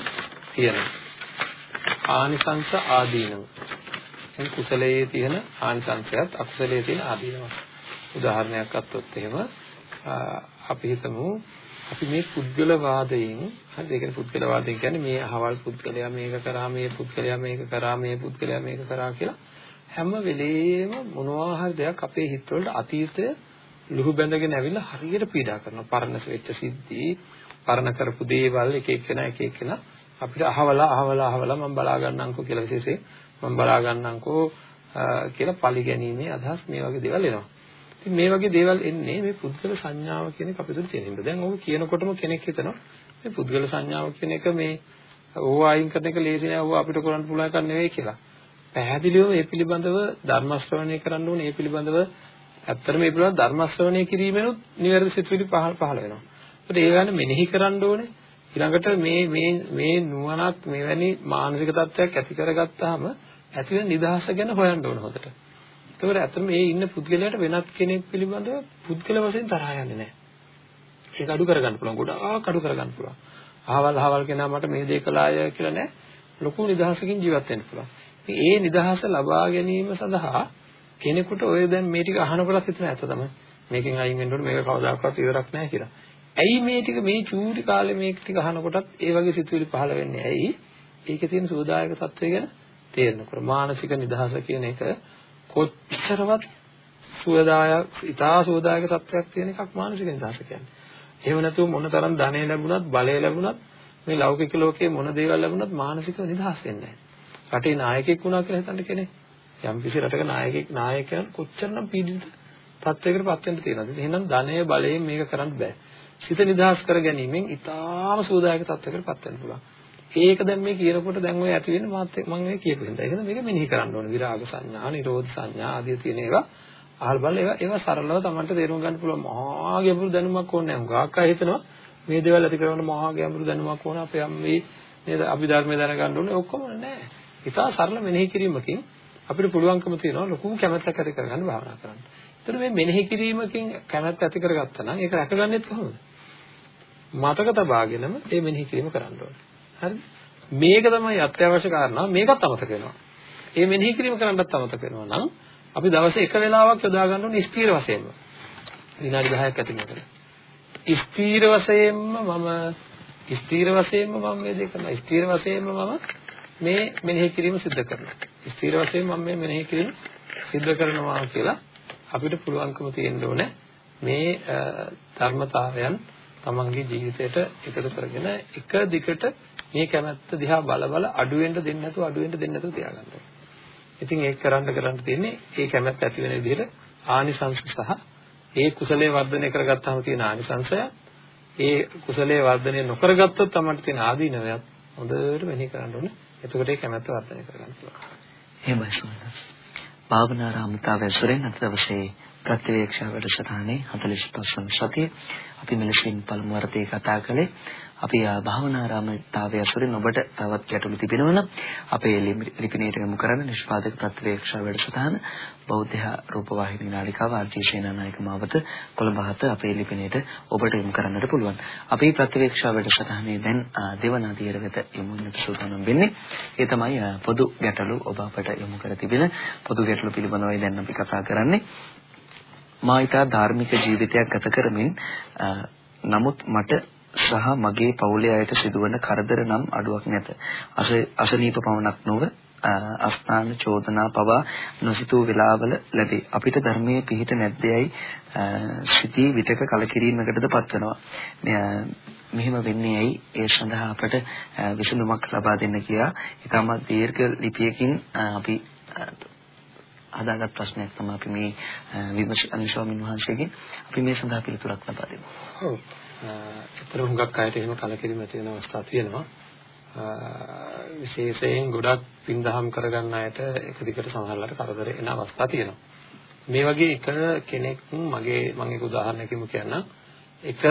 Speaker 2: තියෙන ආනිසංස ආදීනව. එන් කුසලයේ තියෙන ආනිසංසයත් අකුසලයේ තියෙන ආදීනව. උදාහරණයක් ගත්තොත් එහෙම අපි හිතමු අපි මේ පුද්ගල වාදයෙන් හරි ඒ කියන්නේ පුද්ගල වාදයෙන් කියන්නේ මේ අහවල් පුද්ගලයා මේක කරා මේ පුද්ගලයා මේක කරා මේ පුද්ගලයා මේක කරා කියලා හැම වෙලෙම මොනවා හරි දෙයක් අපේ හිතවලට අතීතය ලුහු බැඳගෙන ඇවිල්ලා හරියට පීඩා කරනවා. පරණ වෙච්ච සිද්ධි පරණ කරපු දේවල් එක එක්කෙනා එක එක්කෙනා අපිට අහවලා අහවලා අහවලා මම බලා ගන්නම්කෝ කියලා විශේෂයෙන් මම බලා ගන්නම්කෝ කියලා පලි ගැනීමේ අදහස් මේ වගේ දේවල් එනවා. ඉතින් මේ වගේ දේවල් එන්නේ මේ පුද්ගල සංඥාව කියන එක අපිට තියෙන හින්දා. දැන් ඕක කියනකොටම කෙනෙක් හිතනවා මේ පුද්ගල සංඥාව කියන එක මේ ඕව අයින් කරන එක ලේසි නෑ ඕව අපිට කරන්න පුළුවන් එකක් නෙවෙයි කියලා. පැහැදිලිව මේ පිළිබඳව ධර්ම ශ්‍රවණය කරන්න ඕනේ. මේ පිළිබඳව ඇත්තටම මේ පිළිබඳව ධර්ම ශ්‍රවණය කිරීමෙනුත් නිවැරදි සිතුවිලි පහළ පහළ වෙනවා. ඒකට ඒ ගන්න මෙනෙහි කරන්න ඕනේ. ඊළඟට මේ මේ මේ නුවණක් මෙවැනි මානසික තත්ත්වයක් ඇති කරගත්තාම ඇති වෙන නිදහස ගැන හොයන්න ඕන හොදට. ඒතකොට ඇත්තම මේ ඉන්න පුද්ගලයාට වෙනත් කෙනෙක් පිළිබඳව පුද්ගල වශයෙන් තරහ යන්නේ නැහැ. ඒක අඩු කරගන්න පුළුවන්. ගොඩාක් අඩු කරගන්න පුළුවන්. අහවල් අහවල් කෙනා මට මේ දේ කළාය කියලා නෑ. ලොකු නිදහසකින් ජීවත් වෙන්න පුළුවන්. ඒ නිදහස ලබා ගැනීම සඳහා කෙනෙකුට ඔය දැන් මේ ටික අහනකොට හිතන ඇත්ත තමයි. මේකෙන් අයින් වෙන්න ඕනේ මේක කවදාකවත් ඉවරක් නෑ කියලා. ඇයි මේ ටික මේ චූටි කාලේ මේක ටික අහනකොටත් ඒ වගේ සිතුවිලි පහළ වෙන්නේ? ඇයි? ඒකේ තියෙන සෝදායක තත්වය ගැන තේරෙනකොට මානසික නිදහස කියන එක කොච්චරවත් සුවදායක ඉතා සුවදායක තත්ත්වයක් තියෙන එකක් මානසික නිදහස කියන්නේ. එහෙම නැතුව මොන තරම් ධනෙ ලැබුණත් බලය ලැබුණත් මේ ලෞකික ලෝකයේ මොන දේවල් ලැබුණත් මානසිකව නිදහස් වෙන්නේ නැහැ. රටේ නායකයෙක් වුණා කියලා හිතන්න කෙනෙක්. යම් කිසි රටක නායකයෙක් නායකයන් කොච්චරනම් පීඩිත තත්ත්වයකට පත් වෙන්න තියෙනවද? එහෙනම් ධනය බලයෙන් මේක කරන්න බෑ. සිත නිදහස් කර ගැනීමෙන් ඉතාම සුවදායක තත්ත්වයකට පත් වෙන්න පුළුවන්. ඒක දැන් මේ කියනකොට දැන් ඔය ඇති වෙන්නේ මාත් මම මේ කියපු හින්දා. ඒක මේක මෙනෙහි කරන්න ඕනේ. විරාග සංඥා, නිරෝධ සංඥා ආදී තියෙන ඒවා අහල් බලලා ඒවා ඒවා සරලව Tamanට තේරුම් ගන්න පුළුවන්. මහා ගැඹුරු දැනුමක් ඕනේ නැහැ. හුඟක් අය හිතනවා මේ දේවල් ඇති කරගන්න මහා ගැඹුරු දැනුමක් ඕන අපේ අම්මේ නේද අභිධර්මයේ දැනගන්න ඕනේ. ඔක්කොම නැහැ. ඉතා සරල මෙනෙහි කිරීමකින් අපිට පුළුවන්කම තියෙනවා ලොකු කැමැත්තක් ඇති කරගන්න භාවනා කරන්න. ඒතර මේ මෙනෙහි කිරීමකින් කැමැත්ත ඇති කරගත්තා නම් ඒක රැකගන්නෙත් කොහොමද? මතක තබාගෙනම ඒ මෙනෙහි කිරීම කරන්න ඕනේ. හරි? මේක තමයි අත්‍යවශ්‍ය කාරණා මේකත් අමතක වෙනවා. ඒ මෙනෙහි කිරීම කරන්නත් අමතක වෙනවා. නම් අපි දවසේ එක වෙලාවක් යොදා ගන්න ඕනේ ස්ථීර වශයෙන්ම. විනාඩි 10ක් ඇති මොකද ස්ථීර වශයෙන්ම මම ස්ථීර වශයෙන්ම මම මේ දෙක කරනවා. ස්ථීර වශයෙන්ම මම මේ මෙනෙහි කිරීම සිදු කරනවා. ස්ථීර වශයෙන් මම මේ මෙනෙහි කිරීම සිදු කරනවා කියලා අපිට පුළුවන්කම තියෙන්න ඕනේ. මේ ධර්මතාවයන් තමන්ගේ ජීවිතයට එකතු කරගෙන එක දිගට මේ කැමැත්ත දිහා බල බල අඩු වෙන්න දෙන්නේ නැතුව අඩු වෙන්න දෙන්නේ නැතුව තියාගන්න ඕනේ. ඉතින් ඒක කරන්න කරන්න තියෙන්නේ ඒ කැමැත්ත ඇති වෙන විදිහට ආනිසංස සහ ඒ කුසලයේ වර්ධනය කරගත්තාම තියෙන ආනිසංසය ඒ කුසලයේ වර්ධනය නොකරගත්තොත් තමයි තියෙන ආදීනවයත් හොඳට මෙහෙ කරන්න ඕනේ. එතකොට ඒ කැමැත්ත වර්ධනය කරගන්න පුළුවන්.
Speaker 1: එහෙමයි සුමනස්. භාවනාරාමිතාව ඇසුරෙන් අද දවසේ ප්‍රතිවේක්ෂා වැඩසටහනේ 45 වන සතියේ අපි මෙලෙසින් පළමු වරතේ කතා කළේ අපි භාවනාරාමිතාවය ඇසුරෙන් ඔබට තවත් ගැටලු තිබෙනවා නම් අපේ ලිපිනයට යොමු කරන්න නිෂ්පාදක ප්‍රතිවේක්ෂා වැඩසටහන බෞද්ධ රූපවාහිනී නාලිකාව ආර්ජී සේනානායක මාවත කොළඹ හත අපේ ලිපිනයට ඔබට යොමු කරන්නට පුළුවන්. අපි ප්‍රතිවේක්ෂා වැඩසටහනේ දැන් දෙවන අධීර වෙත යොමු වෙන සූදානම් වෙන්නේ. ඒ තමයි පොදු ගැටලු ඔබ අපට යොමු කර තිබෙන පොදු ගැටලු පිළිබඳවයි දැන් අපි කතා කරන්නේ. මා ඊට ධාර්මික ජීවිතයක් ගත කරමින් නමුත් මට සහ මගේ පවුලේ අයට සිදුවන කරදර නම් අඩුවක් නැත. අසනීප පවණක් නොව අස්ථාන චෝදනා පවා නොසිතූ වෙලාවල ලැබේ. අපිට ධර්මයේ පිහිට නැද්දයයි සිටී විතක කලකිරීමකටද පත්වනවා. මෙහෙම වෙන්නේ ඇයි? ඒ සඳහා අපට විසඳුමක් ලබා දෙන්න කියලා ඊටම දීර්ඝ ලිපියකින් අපි හදාගත් ප්‍රශ්නයක් තමයි අපි මේ විමර්ශන ස්වාමීන් වහන්සේගෙන් අපි මේ සඳහා පිළිතුරක් ලබා දෙමු.
Speaker 2: ඔව්. ඒතර හුඟක් අයට එහෙම කලකිරීම ඇති වෙන අවස්ථා තියෙනවා. විශේෂයෙන් ගොඩක් පින්දහම් කරගන්න අයට එක දිගට සමහරවිට කරදර එන අවස්ථා තියෙනවා. මේ වගේ එක කෙනෙක් මගේ මම එක උදාහරණයකින් කියන්නම්. එක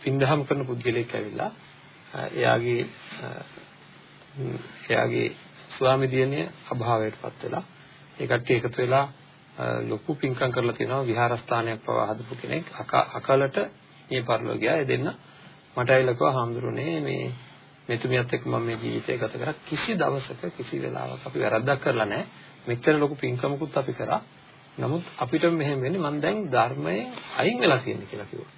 Speaker 2: පින්දහම් කරන පුද්ගලයෙක් ඇවිල්ලා එයාගේ එයාගේ ස්වාමි දියණිය අභාවයටපත් වෙලා ඒ කට්ටිය එකතු වෙලා ලොකු පින්කම් කරලා තියෙනවා විහාරස්ථානයක් පවා හදපු කෙනෙක්. අකලට මේ පරිලෝක ගියා. ඒ දෙන්න මට ඇවිල්ලා කිව්වා හාමුදුරනේ මේ මෙතුමියත් එක්ක මම මේ ජීවිතය ගත කරා. කිසි දවසක කිසි වෙලාවක අපි වැරද්දක් කරලා නැහැ. මෙච්චර ලොකු පින්කමකුත් අපි කරා. නමුත් අපිට මෙහෙම වෙන්නේ මම දැන් ධර්මයෙන් අයින් වෙලා තියෙන කියලා කිව්වා.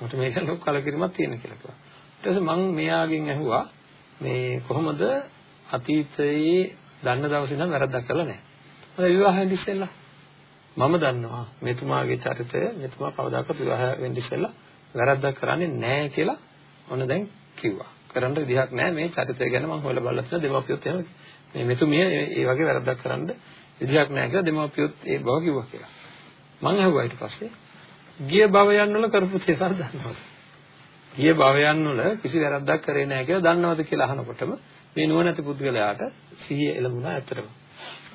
Speaker 2: මට මේක ලොකු කලකිරීමක් තියෙන කියලා කිව්වා. ඊට පස්සේ මම මෙයාගෙන් ඇහුවා මේ කොහොමද අතීතයේ දන්න දවසේ ඉඳන් වැරද්දක් කරලා නැහැ මම විවාහ වෙන්න ඉස්සෙල්ලා මම දන්නවා මෙතුමාගේ චරිතය මෙතුමා කවදාකවත් විවාහ වෙන්න ඉස්සෙල්ලා වැරද්දක් කරන්නේ නැහැ කියලා ඔන්න දැන් කිව්වා. කරන්න විදිහක් නැහැ මේ චරිතය ගැන මම හොයලා බලලා තියෙන දෙමාපියොත් එහෙම මේ මෙතුමිය ඒ වගේ වැරද්දක් කරන්න විදිහක් නැහැ කියලා දෙමාපියොත් ඒ බව කිව්වා කියලා. මම අහුවා ඊට පස්සේ ගිය භවයන් වල කරපු දේවල් දන්නවද? ගිය භවයන් වල කිසි වැරද්දක් කරේ නැහැ කියලා දන්නවද කියලා අහනකොටම මේ නුවණැති පුද්ගලයාට සිහිය එළඹුණා ඇත්තටම.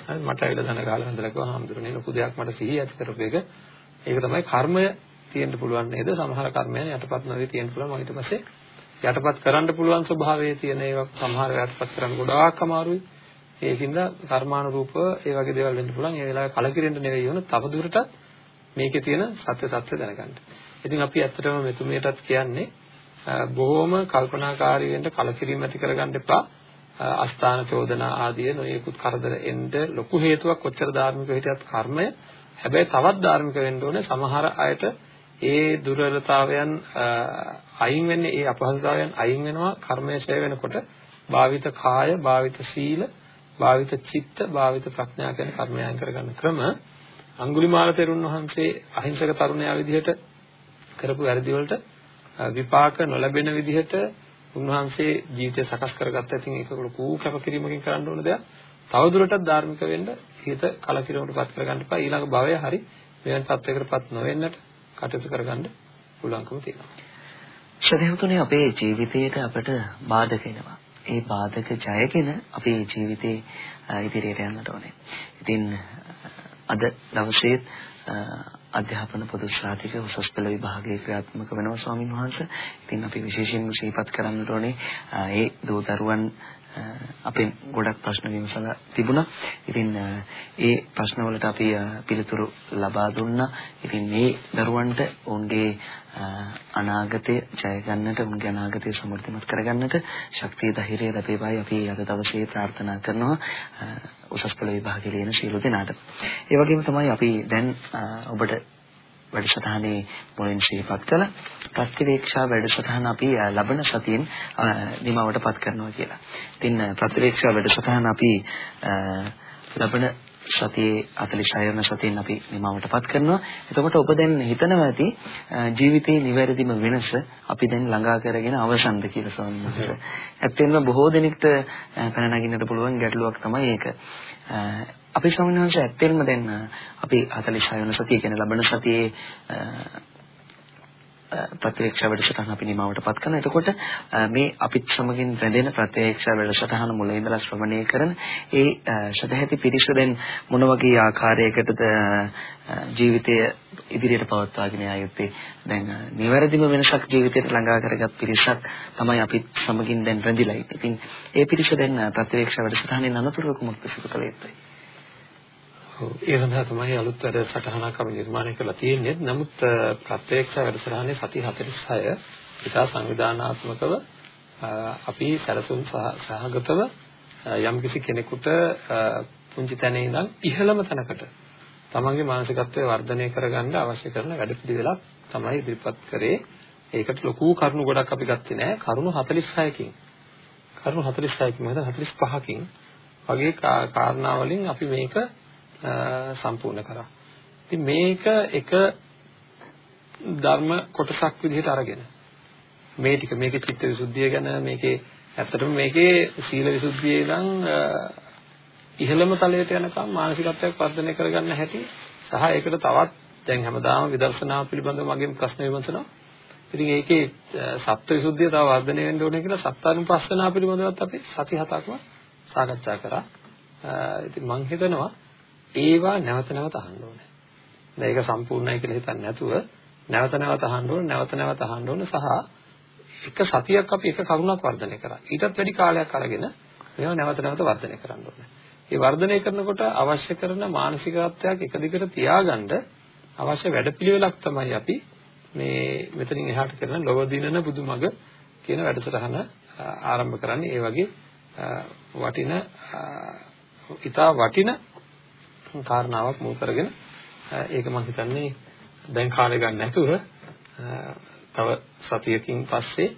Speaker 2: හරි මට ඇවිල්ලා දන ගහලා හඳලා කිව්වා හාමුදුරනේ ලොකු දෙයක් මට සිහිය ඇති කරපු එක. ඒක තමයි කර්මය තියෙන්න පුළුවන් නේද? සමහර කර්මයන් යටපත් නොවි තියෙන්න පුළුවන්. මම ඊට පස්සේ යටපත් කරන්න පුළුවන් ස්වභාවයේ තියෙන ඒවා සමහර යටපත් කරන්න ගොඩාක් අමාරුයි. ඒකින්ද කර්මානුරූපව ඒ වගේ දේවල් වෙන්න පුළුවන්. ඒ වෙලාවේ කලකිරෙන්න නෙවෙයි වුණ තව දුරටත් මේකේ තියෙන සත්‍ය తත්වය දැනගන්න. ඉතින් අපි ඇත්තටම මෙතුමියටත් කියන්නේ බොහොම කල්පනාකාරී වෙන්න කලකිරීම ඇති කරගන්න එපා. අස්ථාන චෝදනා ආදී නොයෙකුත් කරදර එන්න ලොකු හේතුවක් කොච්චර ධාර්මික හිටියත් කර්මය. හැබැයි තවත් ධාර්මික වෙන්න ඕනේ සමහර අයට ඒ දුර්වලතාවයන් අයින් වෙන්නේ ඒ අපහසුතාවයන් අයින් වෙනවා කර්මය ඡය වෙනකොට. භාවිත කාය භාවිත සීල භාවිත චිත්ත භාවිත ප්‍රඥා කියන කර්මය අයින් කරගන්න ක්‍රම අඟුලිමාල තෙරුන් වහන්සේ අහිංසක තරුණයා විදිහට කරපු වැරදි වලට විපාක නොලැබෙන විදිහට උන්වහන්සේ ජීවිතය සකස් කරගත්ත. ඉතින් ඒක ලොකු කැපකිරීමකින් කරන්න ඕන දෙයක්. තවදුරටත් ධාර්මික වෙන්න හිත කලකිරීමකටපත් කරගන්න එපා. ඊළඟ භවය හරි මෙවන් තත්වයකටපත් නොවෙන්නට කටයුතු කරගන්න පුළුවන්කම තියෙනවා.
Speaker 1: සදහතුනේ අපේ ජීවිතයට අපට බාධක එනවා. ඒ බාධක ජයගෙන අපේ ජීවිතේ ඉදිරියට යන්නට ඕනේ. ඉතින් අද දවසේ අධ්‍යාපන පොදු සාතික උසස් පෙළ විභාගයේ ක්‍රියාත්මක වෙනවා ස්වාමින් වහන්සේ. ඉතින් අපි විශේෂයෙන්ම ශ්‍රීපත් කරන්නට ඕනේ ඒ දූ දරුවන් අපෙන් ගොඩක් ප්‍රශ්න විමසලා තිබුණා. ඉතින් ඒ ප්‍රශ්නවලට අපි පිළිතුරු ලබා දුන්නා. ඉතින් මේ දරුවන්ට ඔවුන්ගේ අනාගතය ජය ගන්නට, ඔවුන්ගේ අනාගතය සමෘද්ධිමත් කරගන්නට ශක්තිය ධෛර්යය ලැබේවායි අපි අද දවසේ ප්‍රාර්ථනා කරනවා. උසස් පෙළ විභාගයේ ලියන ශීල දෙනාට. ඒ වගේම තමයි අපි දැන් ඔබට වැඩසටහනේ මුලින් ශ්‍රීපත් කළ ප්‍රතිවේක්ෂා වැඩසටහන අපි ලබන සතියෙන් නිමවටපත් කරනවා කියලා. ඉතින් ප්‍රතිවේක්ෂා වැඩසටහන අපි ලබන සතියේ 46 වෙනි සතියෙන් අපි නිමවටපත් කරනවා. එතකොට ඔබ දැන් හිතනවා ඇති ජීවිතේ නිවැරදිම වෙනස අපි දැන් ළඟා කරගෙන අවසන්ද කියලා ස්වාමීන් වහන්සේ. ඇත්තෙන්ම බොහෝ දෙනෙක්ට පැන නගින්නට පුළුවන් ගැටලුවක් තමයි ඒක. අපි ස්වාමීන් වහන්සේ ඇත්තෙන්ම දැන් අපි 46 වෙනි සතිය කියන ලබන සතියේ ප්‍රත්‍යක්ෂ වැඩසටහන අපි නිමවටපත් කරනවා. එතකොට මේ අපිත් සමගින් රැඳෙන ප්‍රත්‍යක්ෂ වැඩසටහන මුලින් ඉඳලා ශ්‍රවණය කරන ඒ සදැහැති පිරිස දැන් මොන වගේ ආකාරයකටද ජීවිතය ඉදිරියට පවත්වාගෙන ආයුත්තේ දැන් නිවැරදිම වෙනසක් ජීවිතයට ළඟා කරගත් පිරිසක් තමයි අපිත් සමගින් දැන් රැඳිලා ඉන්නේ. ඉතින් ඒ පිරිස දැන් ප්‍රත්‍යක්ෂ වැඩසටහනේ අනතුරු කුමක්ද සිදු කළ යුත්තේ?
Speaker 2: ඔව් ඒ සඳහා තමයි අලුත් වැඩසටහනක් අපි නිර්මාණය කරලා තියෙන්නේ. නමුත් ප්‍රත්‍යක්ෂ වැඩසටහනේ සති 46 ඉතා සංවිධානාත්මකව අපි සැලසුම් සහගතව යම්කිසි කෙනෙකුට පුංචි තැනේ ඉඳන් ඉහළම තැනකට තමන්ගේ මානසිකත්වය වර්ධනය කරගන්න අවශ්‍ය කරන වැඩපිළිවෙලක් තමයි ඉදිරිපත් කරේ. ඒකට ලොකු කරුණු ගොඩක් අපි ගත්තේ නෑ. කරුණු 46කින්. කරුණු 46කින් මොකද 45කින් වගේ කාරණාවලින් අපි මේක සම්පූර්ණ කරා. ඉතින් මේක එක ධර්ම කොටසක් විදිහට අරගෙන මේ ටික මේකේ චිත්ත විසුද්ධිය ගැන මේකේ ඇත්තටම මේකේ සීල විසුද්ධිය ඉඳන් ඉහළම තලයට යනකම් මානසිකත්වයක් වර්ධනය කරගන්න හැටි සහ ඒකට තවත් දැන් හැමදාම විදර්ශනා පිළිබඳව මගෙන් ප්‍රශ්න විමසනවා. ඉතින් ඒකේ සත්ත්ව විසුද්ධිය තව වර්ධනය වෙන්න ඕනේ කියලා සත්‍යානුපස්සනා පිළිබඳවත් අපි සති හතක්ම සාකච්ඡා කරා. ඉතින් මම හිතනවා ඒවා නැවත නැවත අහන්න ඕනේ. දැන් ඒක සම්පූර්ණයි කියලා හිතන්නේ නැතුව නැවත නැවත අහන්න ඕනේ, නැවත නැවත අහන්න ඕනේ සහ එක සතියක් අපි එක කරුණක් වර්ධනය කරා. ඊටත් වැඩි කාලයක් අරගෙන මේවා නැවත නැවත වර්ධනය කරන්න ඕනේ. ඒ වර්ධනය කරනකොට අවශ්‍ය කරන මානසිකත්වයක් එක දිගට තියාගන්න අවශ්‍ය වැඩපිළිවෙලක් තමයි අපි මේ මෙතනින් එහාට කරන ලොව දිනන බුදුමග කියන වැඩසටහන ආරම්භ කරන්නේ. ඒ වගේ වටින ඉතා වටින කාරණාවක් මුල් කරගෙන ඒක මම හිතන්නේ දැන් කාලය ගන්න නැතුව තව සතියකින් පස්සේ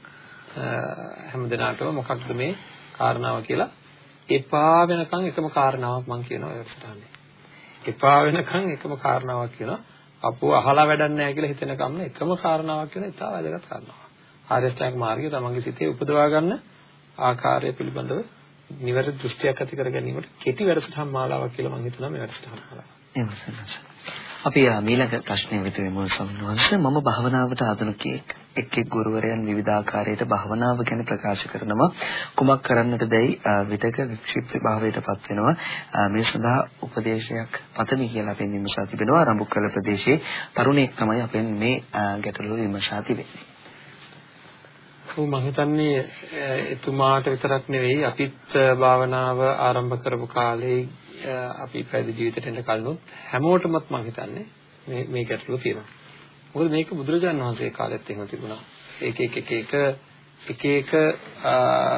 Speaker 2: හැමදිනාටම මොකක්ද මේ කාරණාව කියලා එපා වෙනකන් එකම කාරණාවක් මම කියනවා ඒ වටන්නේ. එපා වෙනකන් එකම කාරණාවක් කියනවා. අපෝ අහලා වැඩක් නැහැ කියලා හිතෙනකම් එකම කාරණාවක් කියන ඉතාල වැදගත් කාරණාවක්. ආර්යශ්‍රාංග මාර්ගය තමන්ගේ සිතේ උපදවා ගන්න ආකාරය පිළිබඳව නිවැරදි දෘෂ්ටියක් ඇති කර ගැනීමට කෙටි වැඩසටහන් මාලාවක් කියලා මම හිතනවා මේ වැඩසටහන මාලාව.
Speaker 1: එහෙමයි. අපි ඊළඟ ප්‍රශ්නේ වෙත යමු සම්වංශ මම භාවනාවට ආධුනිකයෙක්. එක් එක් ගුරුවරයන් විවිධාකාරයට භාවනාව ගැන ප්‍රකාශ කරනවා. කුමක් කරන්නට දැයි විතක වික්ෂිප්ත භාවයටපත් වෙනවා. මේ සඳහා උපදේශයක් පතමි කියලා අපෙන් විමසා තිබෙනවා. රඹුක්කල ප්‍රදේශයේ තරුණයෙක් තමයි අපෙන් මේ ගැටලුව විමසා තිබෙන්නේ.
Speaker 2: ඔව් මම හිතන්නේ එතුමාට විතරක් නෙවෙයි අපිත් භාවනාව ආරම්භ කරපු කාලේ අපි පැවිදි ජීවිතයට එන්න කලිනුත් හැමෝටමත් මම හිතන්නේ මේ මේ ගැටලුව තියෙනවා. මොකද මේක බුදුරජාණන් වහන්සේ කාලෙත් එහෙම තිබුණා. එක එක එක එක එක එක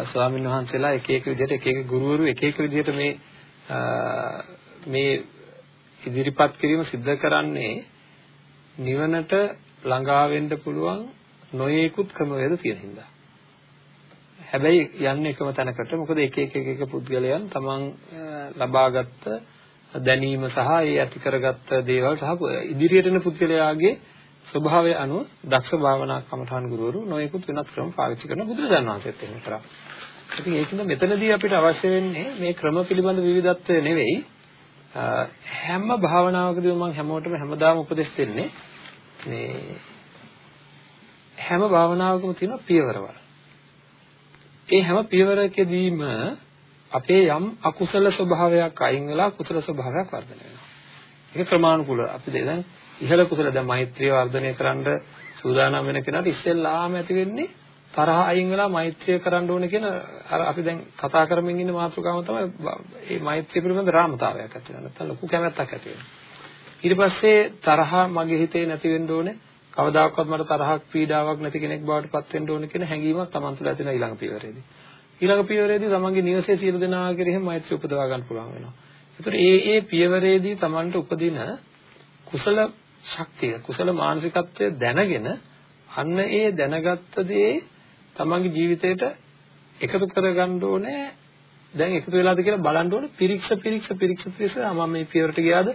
Speaker 2: ස්වාමීන් වහන්සේලා එක එක විදිහට එක එක ගුරුවරු එක එක විදිහට මේ මේ ඉදිරිපත් කිරීම සිද්ධ කරන්නේ නිවනට ළඟා වෙන්න පුළුවන් නොයේකුත් ක්‍රමවේද තියෙන හින්දා. හැබැයි යන්නේ එකම තැනකට. මොකද එක එක එක එක පුද්ගලයන් තමන් ලබාගත් දැනීම සහ ඒ ඇති කරගත්ත දේවල් සහ ඉදිරියට එන පුද්ගලයාගේ ස්වභාවය අනුව දක්ෂ භාවනා කමඨාන් ගුරුවරු නොයෙකුත් වෙනත් ක්‍රම පාවිච්චි කරන බුදුරජාණන් වහන්සේත් එහෙම කරා. ඉතින් ඒකින්ද මෙතනදී අපිට අවශ්‍ය වෙන්නේ මේ ක්‍රම පිළිබඳ විවිධත්වය නෙවෙයි හැම භාවනාවකදීම මම හැමෝටම හැමදාම උපදෙස් දෙන්නේ මේ හැම භාවනාවකම තියෙන පියවරවල්. ඒ හැම පියවරකදීම අපේ යම් අකුසල ස්වභාවයක් අයින් වෙලා කුසල ස්වභාවයක් වර්ධනය වෙනවා. ඒක ක්‍රමානුකූලව අපි දැන් ඉහළ කුසල දැන් මෛත්‍රිය වර්ධනය කරන්න සූදානම් වෙන කෙනාට ඉස්සෙල්ලාම ඇති වෙන්නේ තරහ අයින් වෙලා මෛත්‍රිය කරන්න ඕනේ කියන අර අපි දැන් කතා කරමින් ඉන්න මාතෘකාව තමයි මේ මෛත්‍රිය පිළිබඳ රාමතාවයක් ඇති වෙනවා. නැත්නම් ලොකු කැමැත්තක් ඇති වෙනවා. ඊට පස්සේ තරහ මගේ හිතේ නැති වෙන්න ඕනේ. කවදාකවත් මට තරහක් පීඩාවක් නැති කෙනෙක් බවට පත් වෙන්න ඕනේ කියන හැඟීමක් Taman තුළ ඇති වෙන ඊළඟ පියවරේදී. ඊළඟ පියවරේදී තමන්ගේ නිවසේ සියලු දෙනා කෙරෙහිම මෛත්‍රිය උපදවා ගන්න පුළුවන් වෙනවා. ඒතර ඒ ඒ පියවරේදී තමන්ට උපදින කුසල ශක්තිය, කුසල මානසිකත්වය දැනගෙන අන්න ඒ දැනගත්ත දේ තමන්ගේ ජීවිතේට එකතු කරගන්න ඕනේ. දැන් එකතු වෙලාද කියලා බලන්න ඕනේ. පිරික්ස පිරික්ස පිරික්ස පිරික්ස. මම මේ පියවරට ගියාද?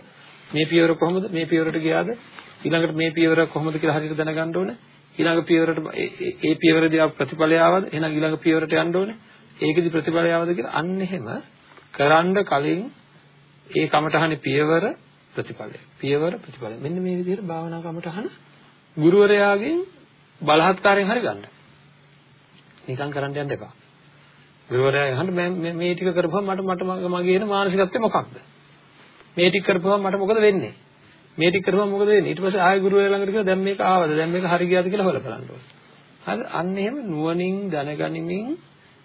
Speaker 2: මේ පියවර කොහොමද? මේ පියවරට ගියාද? ඊළඟට මේ පියවර කොහොමද කියලා හරියට දැනගන්න ඕනේ. ඊළඟ පියවරට ඒ පියවරදී ආව ප්‍රතිඵලය ආවද? එහෙනම් ඊළඟ පියවරට යන්න ඕනේ. ඒකෙදි ප්‍රතිඵලය ආවද කියලා අන්න එහෙම කරන්න කලින් ඒ කමටහනේ පියවර ප්‍රතිඵලය. පියවර ප්‍රතිඵලය. මෙන්න මේ විදිහට භාවනා කමටහන ගුරුවරයාගෙන් බලහත්කාරයෙන් හරි ගන්න. නිකන් කරන්න යන්න එපා. ගුරුවරයා අහන්න මේ මේ ටික කරපුවම මට මට මගේ එන මානසිකත්වය මොකක්ද? මේ ටික කරපුවම මට මොකද වෙන්නේ? මේ ටික කරපුවම මොකද වෙන්නේ? ඊට පස්සේ ආයෙ ගුරුවරයා ළඟට ගිහලා දැන් මේක ආවද? දැන් මේක හරි ගියාද කියලා හොයලා බලන්න ඕනේ. හරි අන්න එහෙම නුවණින් දැනගනිමින්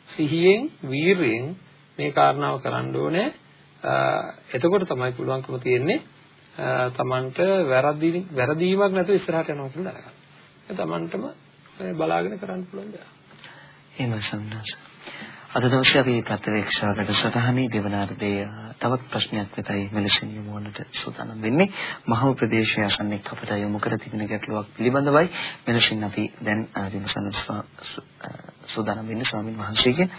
Speaker 2: සිහියෙන් වීරයෙන් මේ කාරණාව කරන්න ඕනේ. එතකොට තමයි පුළුවන්කම තියෙන්නේ තමන්ට වැරදි වැරදීමක් නැතුව ඉස්සරහට යනවා කියලා දැනගන්න. ඒ තමන්ටම බලාගෙන කරන්න පුළුවන් දෙයක්.
Speaker 1: එහෙම සම්නස. අද දවසේ අපි ප්‍රත්‍යක්ෂ වැඩසටහනේ දෙවනාර්ධයේ තවත් ප්‍රශ්නයක් වෙතයි මෙලෙසින් යොමු වන්නට සූදානම් වෙන්නේ මහව ප්‍රදේශය අසන්නෙක් අපට යොමු කර තිබෙන ගැටලුවක් පිළිබඳවයි මෙලෙසින් අපි දැන් විමසන්න සූදානම් වෙන්නේ ස්වාමින් වහන්සේගෙන්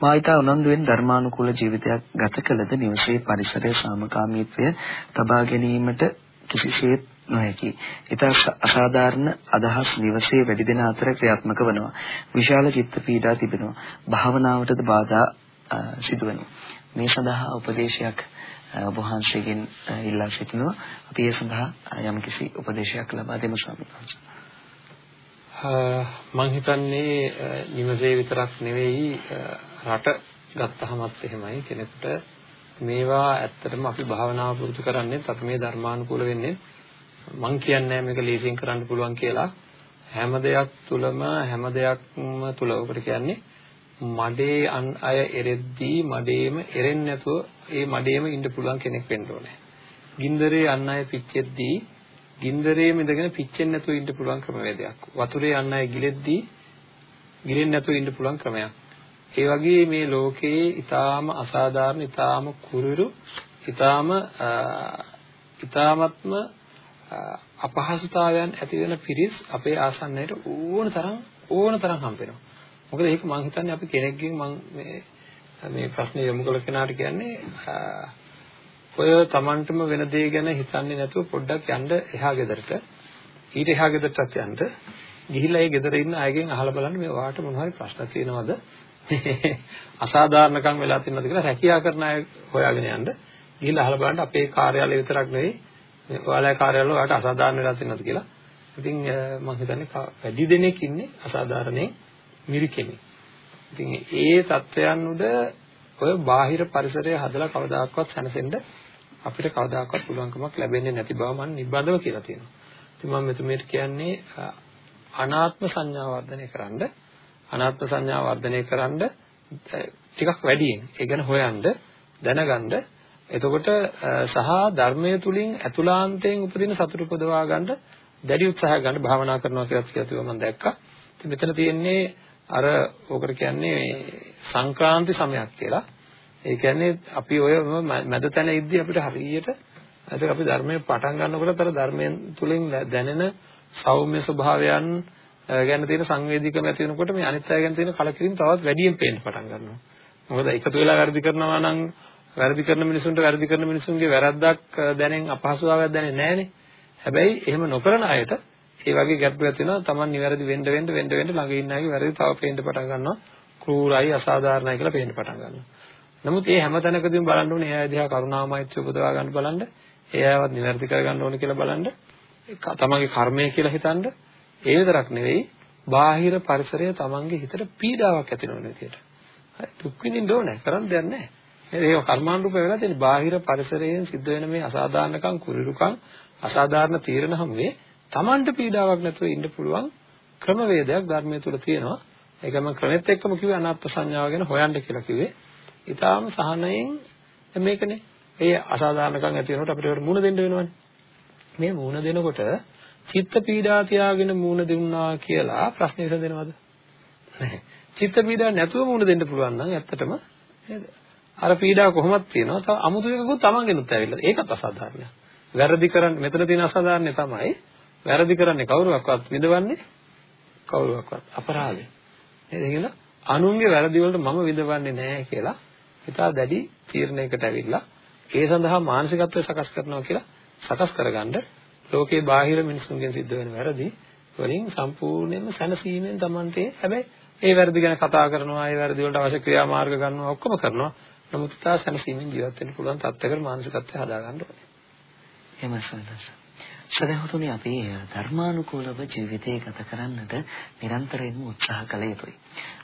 Speaker 1: මා ඊට උනන්දුවෙන් ධර්මානුකූල ජීවිතයක් ගත කළද නිවසේ පරිසරයේ සාමකාමීත්වය තබා ගැනීමට කිසිසේත් නොහැකි. ඊට අසාධාරණ අදහස් නිවසේ වැඩි දෙන අතර ක්‍රියාත්මක වනවා. විශාල චිත්ත පීඩා තිබෙනවා. භාවනාවටද බාධා සිදුවෙනවා. මේ සඳහා උපදේශයක් ඔබ වහන්සේගෙන් ඉල්ලා සිටිනවා. අපි ඒ සඳහා යම්කිසි උපදේශයක් ලබා දෙමු ස්වාමීන් වහන්සේ.
Speaker 2: මම හිතන්නේ නිවසේ විතරක් නෙවෙයි රට ගත්තහමත් එහෙමයි කෙනෙකුට මේවා ඇත්තටම අපි භාවනාව පුරුදු කරන්නේ අපි මේ ධර්මානුකූල වෙන්නේ මං කියන්නේ මේක ලීසින් කරන්න පුළුවන් කියලා හැම දෙයක් තුලම හැම දෙයක්ම තුල ඔකට කියන්නේ මඩේ අන් අය එරෙද්දී මඩේම එරෙන්නේ නැතුව ඒ මඩේම ඉන්න පුළුවන් කෙනෙක් වෙන්න ඕනේ. ගින්දරේ අන් අය පිච්චෙද්දී ගින්දරේම ඉඳගෙන පිච්චෙන්නේ නැතුව ඉන්න පුළුවන් ක්‍රමවේදයක්. වතුරේ අන් අය ගිලෙද්දී ගිලෙන්නේ නැතුව ඉන්න පුළුවන් ක්‍රමයක්. ඒ වගේ මේ ලෝකයේ ඊටාම අසාධාරණ ඊටාම කුරුරු ඊටාම ඊටාමත්ම අපහසුතාවයන් ඇති වෙන පිරිස් අපේ ආසන්නයට ඕන තරම් ඕන තරම් හම්බ වෙනවා. මොකද ඒක මම හිතන්නේ අපි කෙනෙක්ගෙන් මම මේ මේ ප්‍රශ්නේ යොමු කළ කෙනාට කියන්නේ ඔය Tamanටම වෙන දේ ගැන හිතන්නේ නැතුව පොඩ්ඩක් යන්න එහා ගෙදරට ඊට එහා ගෙදරටත් යන්න. ගිහිල්ලා ඒ ගෙදර ඉන්න අයගෙන් අහලා බලන්න මේ වාට මොන හරි ප්‍රශ්න තියෙනවද? අසාධාරණකම් වෙලා තියෙනවද කියලා රැකියා කරන අය හොයාගෙන යන්න. ගිහිල්ලා අහලා බලන්න අපේ කාර්යාලය විතරක් නෙවෙයි ඔයාලගේ කාර්යාලවල ඔයාලට අසාධාරණ වෙලා තියෙනවද කියලා. ඉතින් මම හිතන්නේ වැඩි දෙනෙක් ඉන්නේ අසාධාරණේ මිරිකෙන්නේ. ඉතින් ඒ தත්වයන් උඩ ඔය බාහිර පරිසරය හදලා කවදාකවත් සැනසෙන්න අපිට කවදාකවත් පුළුවන්කමක් ලැබෙන්නේ නැති බව මම නිබඳව කියලා තියෙනවා. ඉතින් මම මෙතුමියට කියන්නේ අනාත්ම සංඥා වර්ධනය කරන්න අනාත්ම සංඥා වර්ධනය කරන්න ටිකක් වැඩියෙන් ඒ ගැන හොයන්න දැනගන්න එතකොට සහ ධර්මයේ තුලින් අතුලාන්තයෙන් උපදින සතුට උපදවා ගන්න දැඩි උත්සාහයක් ගන්න භාවනා කරනවා කියලා කියතුව මම දැක්කා. ඉතින් මෙතන තියෙන්නේ අර ඕකට කියන්නේ සංක්‍රාන්ති සමයක් කියලා. ඒ කියන්නේ අපි ඔය මැද තැන ඉද්දී අපිට හරියට අද අපි ධර්මයේ පටන් ගන්නකොට අර ධර්මයෙන් තුලින් දැනෙන සෞම්‍ය ස්වභාවයන් ගැන තියෙන සංවේදීකම ඇති වෙනකොට මේ අනිත් අය ගැන තියෙන කලකිරීම තවත් වැඩියෙන් පේන්න පටන් ගන්නවා. මොකද එකතු වෙලා වැඩි කරනවා නම් වැරදි කරන මිනිසුන්ට වැරදි කරන මිනිසුන්ගේ වැරද්දක් දැනෙන් අපහසුතාවයක් දැනෙන්නේ නැහනේ. හැබැයි එහෙම නොකරන අයට ඒ වගේ ගැටලුවක් තියෙනවා. Taman නිවැරදි වෙන්න වෙන්න වෙන්න වෙන්න ළඟ ඉන්න අයගේ වැරදි තව පේන්න පටන් ගන්නවා. ක්‍රූරයි අසාධාරණයි කියලා පේන්න පටන් ගන්නවා. නමුත් මේ හැම තැනකදීම බලන්න ඕනේ එයා දිහා කරුණාමෛත්‍රිය උපදවා ගන්න බලන්න. ඒ අයවත් නිවැරදි කර ගන්න ඕනේ කියලා බලන්න. තමන්ගේ කර්මය කියලා හිතන්න. ඒ විතරක් නෙවෙයි බාහිර පරිසරය තමන්ගේ හිතට පීඩාවක් ඇති වෙන විදියට. හරි දුක් විඳින්න ඕනේ. කරන්න දෙයක් නැහැ. නේද? ඒක කර්මානුරූප වෙලා තියෙන බාහිර පරිසරයෙන් සිද්ධ වෙන මේ අසාධාරණකම් කුරිරුකම් අසාධාරණ තීරණ හැමේ Tamanට පීඩාවක් නැතුව ඉන්න පුළුවන් ක්‍රමවේදයක් ධර්මයේ තුල තියෙනවා. ඒක මම ක්‍රමෙත් එක්කම කිව්වේ අනාත්ම සංඥාව ගැන හොයන්න කියලා කිව්වේ. ඊටාම සහනයෙන් මේකනේ. ඒ අසාධාරණකම් ඇති වෙනකොට අපිට ඒකට මුණ දෙන්න වෙනවනේ. මේ මුණ දෙනකොට චිත්ත පීඩා තියාගෙන මුණ දෙන්නා කියලා ප්‍රශ්න විසඳෙනවද? නැහැ. චිත්ත පීඩා නැතුව මුණ දෙන්න පුළුවන් නම් ඇත්තටම නේද? අර පීඩාව කොහොමද තියෙනවා? තව අමුතු එකකුත් තමන්ගෙනුත් ඇවිල්ලා. ඒකත් අසාධාරණයක්. වැරදි කරන්නේ මෙතන තියෙන අසාධාරණේ තමයි වැරදි කරන්නේ කවුරුවක්වත් විඳවන්නේ? කවුරුවක්වත්. අපරාධේ. නේද? එහෙනම් අනුන්ගේ වැරදි වලට මම විඳවන්නේ නැහැ කියලා ඉතා දැඩි තීරණයකට ඇවිල්ලා ඒ සඳහා මානසිකත්වය සකස් කරනවා කියලා සකස් කරගන්න ලෝකේ බාහිර මිනිසුන්ගෙන් සිද්ධ වෙන වැරදි වලින් සම්පූර්ණයෙන්ම සැනසීමෙන් Tamante හැබැයි ඒ වැරදි ගැන කතා කරනවා ඒ වැරදි වලට අවශ්‍ය ක්‍රියාමාර්ග ගන්නවා ඔක්කොම කරනවා. නමුත් තා සැනසීමෙන් ජීවත් වෙන්න පුළුවන් තත්ත්වයකට මානසිකත්වය හදා ගන්න ඕනේ.
Speaker 1: එහෙම සන්නස සදහතුනි අපි ධර්මානුකූලව ජීවිතය ගත කරන්නට නිරන්තරයෙන්ම උත්සාහ කළ යුතුයි.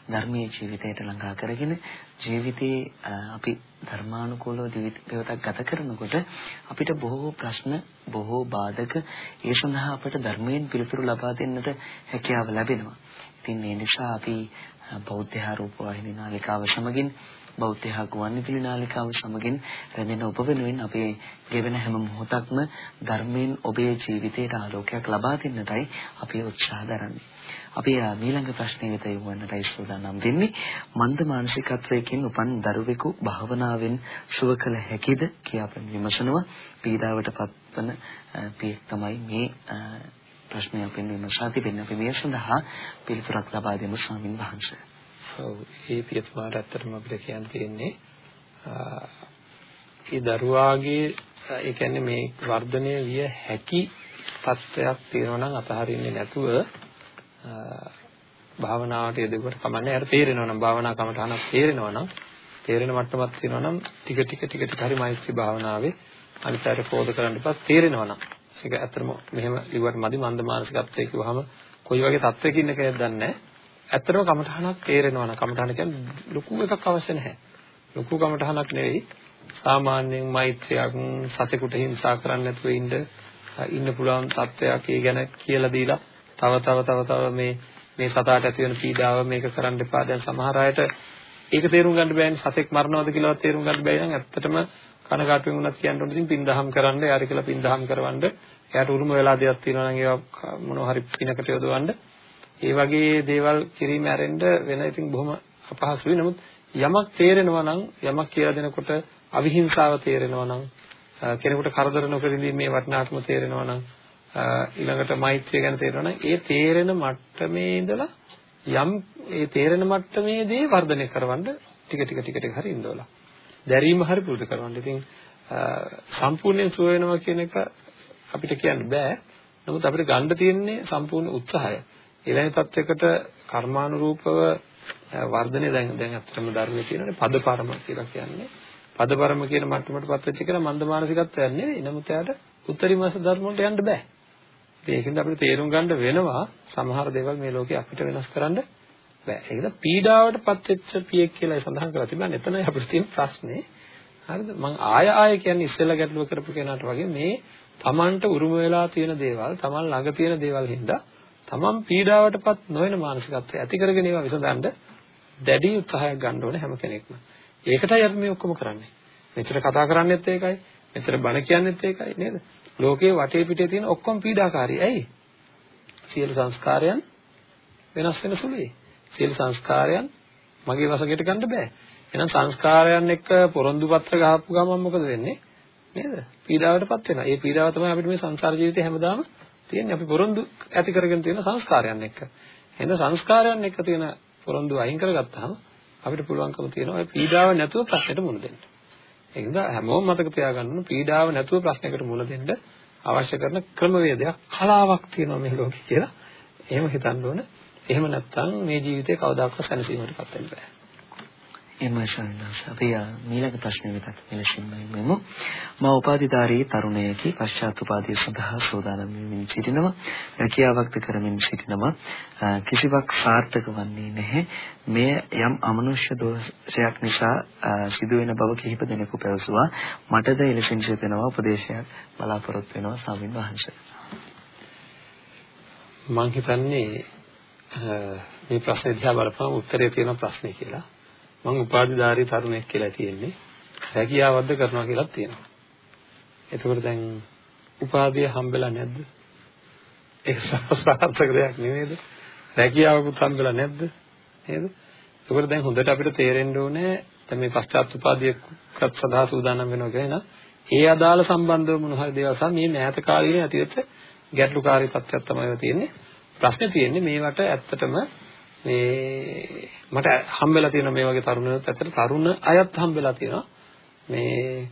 Speaker 1: ධර්මයේ ජීවිතයට ළඟා කරගෙන ජීවිතේ අපි ධර්මානුකූලව ජීවිතයක් ගත කරනකොට අපිට බොහෝ ප්‍රශ්න බොහෝ බාධක ඒ සඳහා අපට ධර්මයෙන් පිළිතුරු ලබා දෙන්නට හැකියාව ලැබෙනවා. ඉතින් ඒ නිසා අපි බෞද්ධ ආරූප වාහිනී නාලිකාව සමගින් බෞද්ධ හා ගුවන්විදුලි නාලිකාව සමගින් රැඳෙන ඔබ වෙනුවෙන් අපේ ගෙවෙන හැම මොහොතක්ම ධර්මයෙන් ඔබේ ජීවිතයට ආලෝකයක් ලබා දෙන්නටයි අපි උත්සාහ දරන්නේ. අපි ඊළඟ ප්‍රශ්නේ වෙත යොමු වන්නටයි සූදානම් වෙන්නේ. මන්ද මානසිකත්වයකින් උපන් දරුවෙකු භාවනාවෙන් සුව කළ හැකිද කියා අපි විමසනවා. පීඩාවට පත්වන පියෙක් තමයි මේ ප්‍රශ්නය අපෙන් විමසා තිබෙන්නේ. අපි මේ සඳහා පිළිතුරක් ලබා දෙමු ස්වාමින් වහන්සේ.
Speaker 2: ඔව් ඒ පියතුමාට ඇත්තටම අපිට කියන්න තියෙන්නේ ඒ දරුවාගේ ඒ කියන්නේ මේ වර්ධනය විය හැකි තත්ත්වයක් තියෙනවා නම් අතහරින්නේ නැතුව භාවනාවට යෙදුවට කමන්නේ අර තේරෙනවා නම් භාවනා කමටහනක් තේරෙනවා නම් තේරෙන මට්ටමක් තියෙනවා නම් ටික ටික ටික ටික හරි මෛත්‍රී භාවනාවේ අනිත් අයට පොද කරන්න එපා තේරෙනවා නම්. ඒක ඇත්තටම මෙහෙම ලිව්වට මදි මන්ද මානසිකත්වයේ කිව්වහම කොයි වගේ තත්ත්වයකින් ඉන්නකද දන්නේ නැහැ. ඇත්තටම කමඨහනක් තේරෙනවා නම් කමඨහන කියන්නේ ලොකු එකක් අවශ්‍ය නැහැ. ලොකු කමඨහනක් නෙවෙයි. සාමාන්‍යයෙන් මෛත්‍රියක් සතෙකුට හිංසා කරන්නේ නැතුව ඉන්න ඉන්න පුළුවන් තත්ත්වයක් ඒ ගැන කියලා දීලා තව තව තව තව මේ මේ සතාට ඇති වෙන පීඩාව මේක කරන්න එපා. දැන් සමහර අයට ඒක තේරුම් ගන්න බෑනේ සතෙක් මරනවද කියලාවත් තේරුම් ගන්න බැයි නම් ඇත්තටම කනකාටුවෙන් උනත් කියන්න ඕනේ ඉතින් පින්දහම් කරන්න යාරි කියලා පින්දහම් කරවන්න එයාට උරුම වෙලා දෙයක් තියෙනවා නම් ඒවා මොනවා හරි පිනකට යොදවන්න ඒ වගේ දේවල් කිරීම ඇරෙන්න වෙන ඉතින් බොහොම අපහසුයි. නමුත් යමක් තේරෙනවා නම් යමක් කියලා දෙනකොට අවිහිංසාව තේරෙනවා නම් කෙනෙකුට කරදර නොකර ඉඳීමේ වටිනාකම තේරෙනවා නම් ඊළඟට මෛත්‍රිය ගැන තේරෙනවා නම් ඒ තේරෙන මට්ටමේ ඉඳලා යම් ඒ තේරෙන මට්ටමේදී වර්ධනය කරවන්න ටික ටික ටික ටික හරි ඉඳවලා දැරීම හරි පුරුදු කරවන්න. ඉතින් සම්පූර්ණයෙන් සුව වෙනවා කියන එක අපිට කියන්න බෑ. නමුත් අපිට ගන්න තියෙන්නේ සම්පූර්ණ උත්සාහය. එවැනි තත්යකට කර්මානුරූපව වර්ධනය දැන් දැන් අත්‍තරම ධර්මයේ තියෙනනේ පදපරම කියලා කියන්නේ. පදපරම කියන මට්ටමටපත් වෙච්ච කෙනා මන්ද මානසිකත්වයක් නෙවෙයි. නමුත් එයාට උත්තරීමාස ධර්ම වලට යන්න බෑ. ඒකින්ද අපිට තේරුම් ගන්න වෙනවා සමහර දේවල් මේ ලෝකේ අපිට වෙනස් කරන්න බෑ. ඒකද පීඩාවටපත් වෙච්ච පියෙක් කියලා සඳහන් කරලා තිබුණා එතනයි අපිට තියෙන ප්‍රශ්නේ. හරිද? මම ආය ආය කියන්නේ ඉස්සෙල්ලා ගැටලුව කරපු කෙනාට වගේ මේ Tamanට උරුම වෙලා තියෙන දේවල් Taman ළඟ තියෙන දේවල් හින්දා තමන් පීඩාවටපත් නොවන මානසිකත්වය ඇති කරගෙන ඒවා විසඳන්න දැඩි උත්සාහයක් ගන්න ඕනේ හැම කෙනෙක්ම. ඒකටයි අපි මේ ඔක්කොම කරන්නේ. මෙච්චර කතා කරන්නේත් ඒකයි. මෙච්චර බණ කියන්නේත් ඒකයි නේද? ලෝකයේ වටේ පිටේ තියෙන ඔක්කොම පීඩාකාරී. ඇයි? සියලු සංස්කාරයන් වෙනස් වෙන සුළුයි. සියලු සංස්කාරයන් මගේ වශයෙන් ගන්න බෑ. එහෙනම් සංස්කාරයන් එක්ක පොරොන්දු පත්‍ර ගහපු ගමන් මොකද වෙන්නේ? නේද? පීඩාවටපත් වෙනවා. ඒ පීඩාව තමයි අපිට මේ සංසාර ජීවිතේ හැමදාම තියෙන්නේ අපි පොරොන්දු ඇති කරගෙන තියෙන සංස්කාරයන් එක්ක. එහෙනම් සංස්කාරයන් එක්ක තියෙන පොරොන්දු අයින් කරගත්තාම අපිට පුළුවන්කම තියෙනවා ඒ පීඩාව නැතුව ප්‍රශ්නෙට මුහුණ දෙන්න. ඒකද හැමෝම මතක තියාගන්න ඕන පීඩාව නැතුව ප්‍රශ්නයකට මුහුණ දෙන්න අවශ්‍ය කරන ක්‍රමවේදයක් කලාවක් තියෙනවා මේ ලෝකේ කියලා. එහෙම හිතන්න ඕන. එහෙම නැත්නම් මේ ජීවිතේ කවදාකවත් සැනසීමකටපත් වෙන්න බෑ.
Speaker 1: එම ශානස අපි මීළඟ ප්‍රශ්නෙ වෙතත් මෙලෙසින්ම යමු. මා උපාධිධාරී තරුණයෙකි පශ්චාත් උපාධිය සඳහා සෝදානම් වෙමින් සිටිනවා. රැකියාවක්ද කරමින් සිටිනවා. කිසිවක් සාර්ථක වන්නේ නැහැ. මෙය යම් අමනුෂ්‍ය දෝෂයක් නිසා සිදුවෙන බව කිහිප දෙනෙකු පැවසුවා. මටද එලෙසින් සිතෙනවා උපදේශයක් බලාපොරොත්තු වෙනවා ස්වාමින් වහන්සේ.
Speaker 2: මම හිතන්නේ මේ ප්‍රශ්නේ දිහා බලපුවම උත්තරේ තියෙන ප්‍රශ්නේ කියලා. මම උපාධිධාරී තරුණයෙක් කියලා තියෙන්නේ. රැකියාවක්ද කරනවා කියලා තියෙනවා. එතකොට දැන් උපාධිය හම්බෙලා නැද්ද? ඒක සාර්ථක දෙයක් නෙමෙයිද? රැකියාවකුත් හම්බෙලා නැද්ද? නේද? එතකොට දැන් හොඳට අපිට තේරෙන්න ඕනේ දැන් මේ පශ්චාත් උපාධියකට සදා සූදානම් වෙනවා කියන ඒ අදාළ සම්බන්ධව මොන හරි දේවල් සහ මේ මෑත කාලීන ඇතිවෙච්ච ගැටලුකාරී තත්ත්වයක් තමයි තියෙන්නේ. ප්‍රශ්නේ තියෙන්නේ මේවට ඇත්තටම මේ මට හම්බෙලා තියෙන මේ වගේ තරුණයෝත් ඇත්තට තරුණ අයත් හම්බෙලා තියෙනවා මේ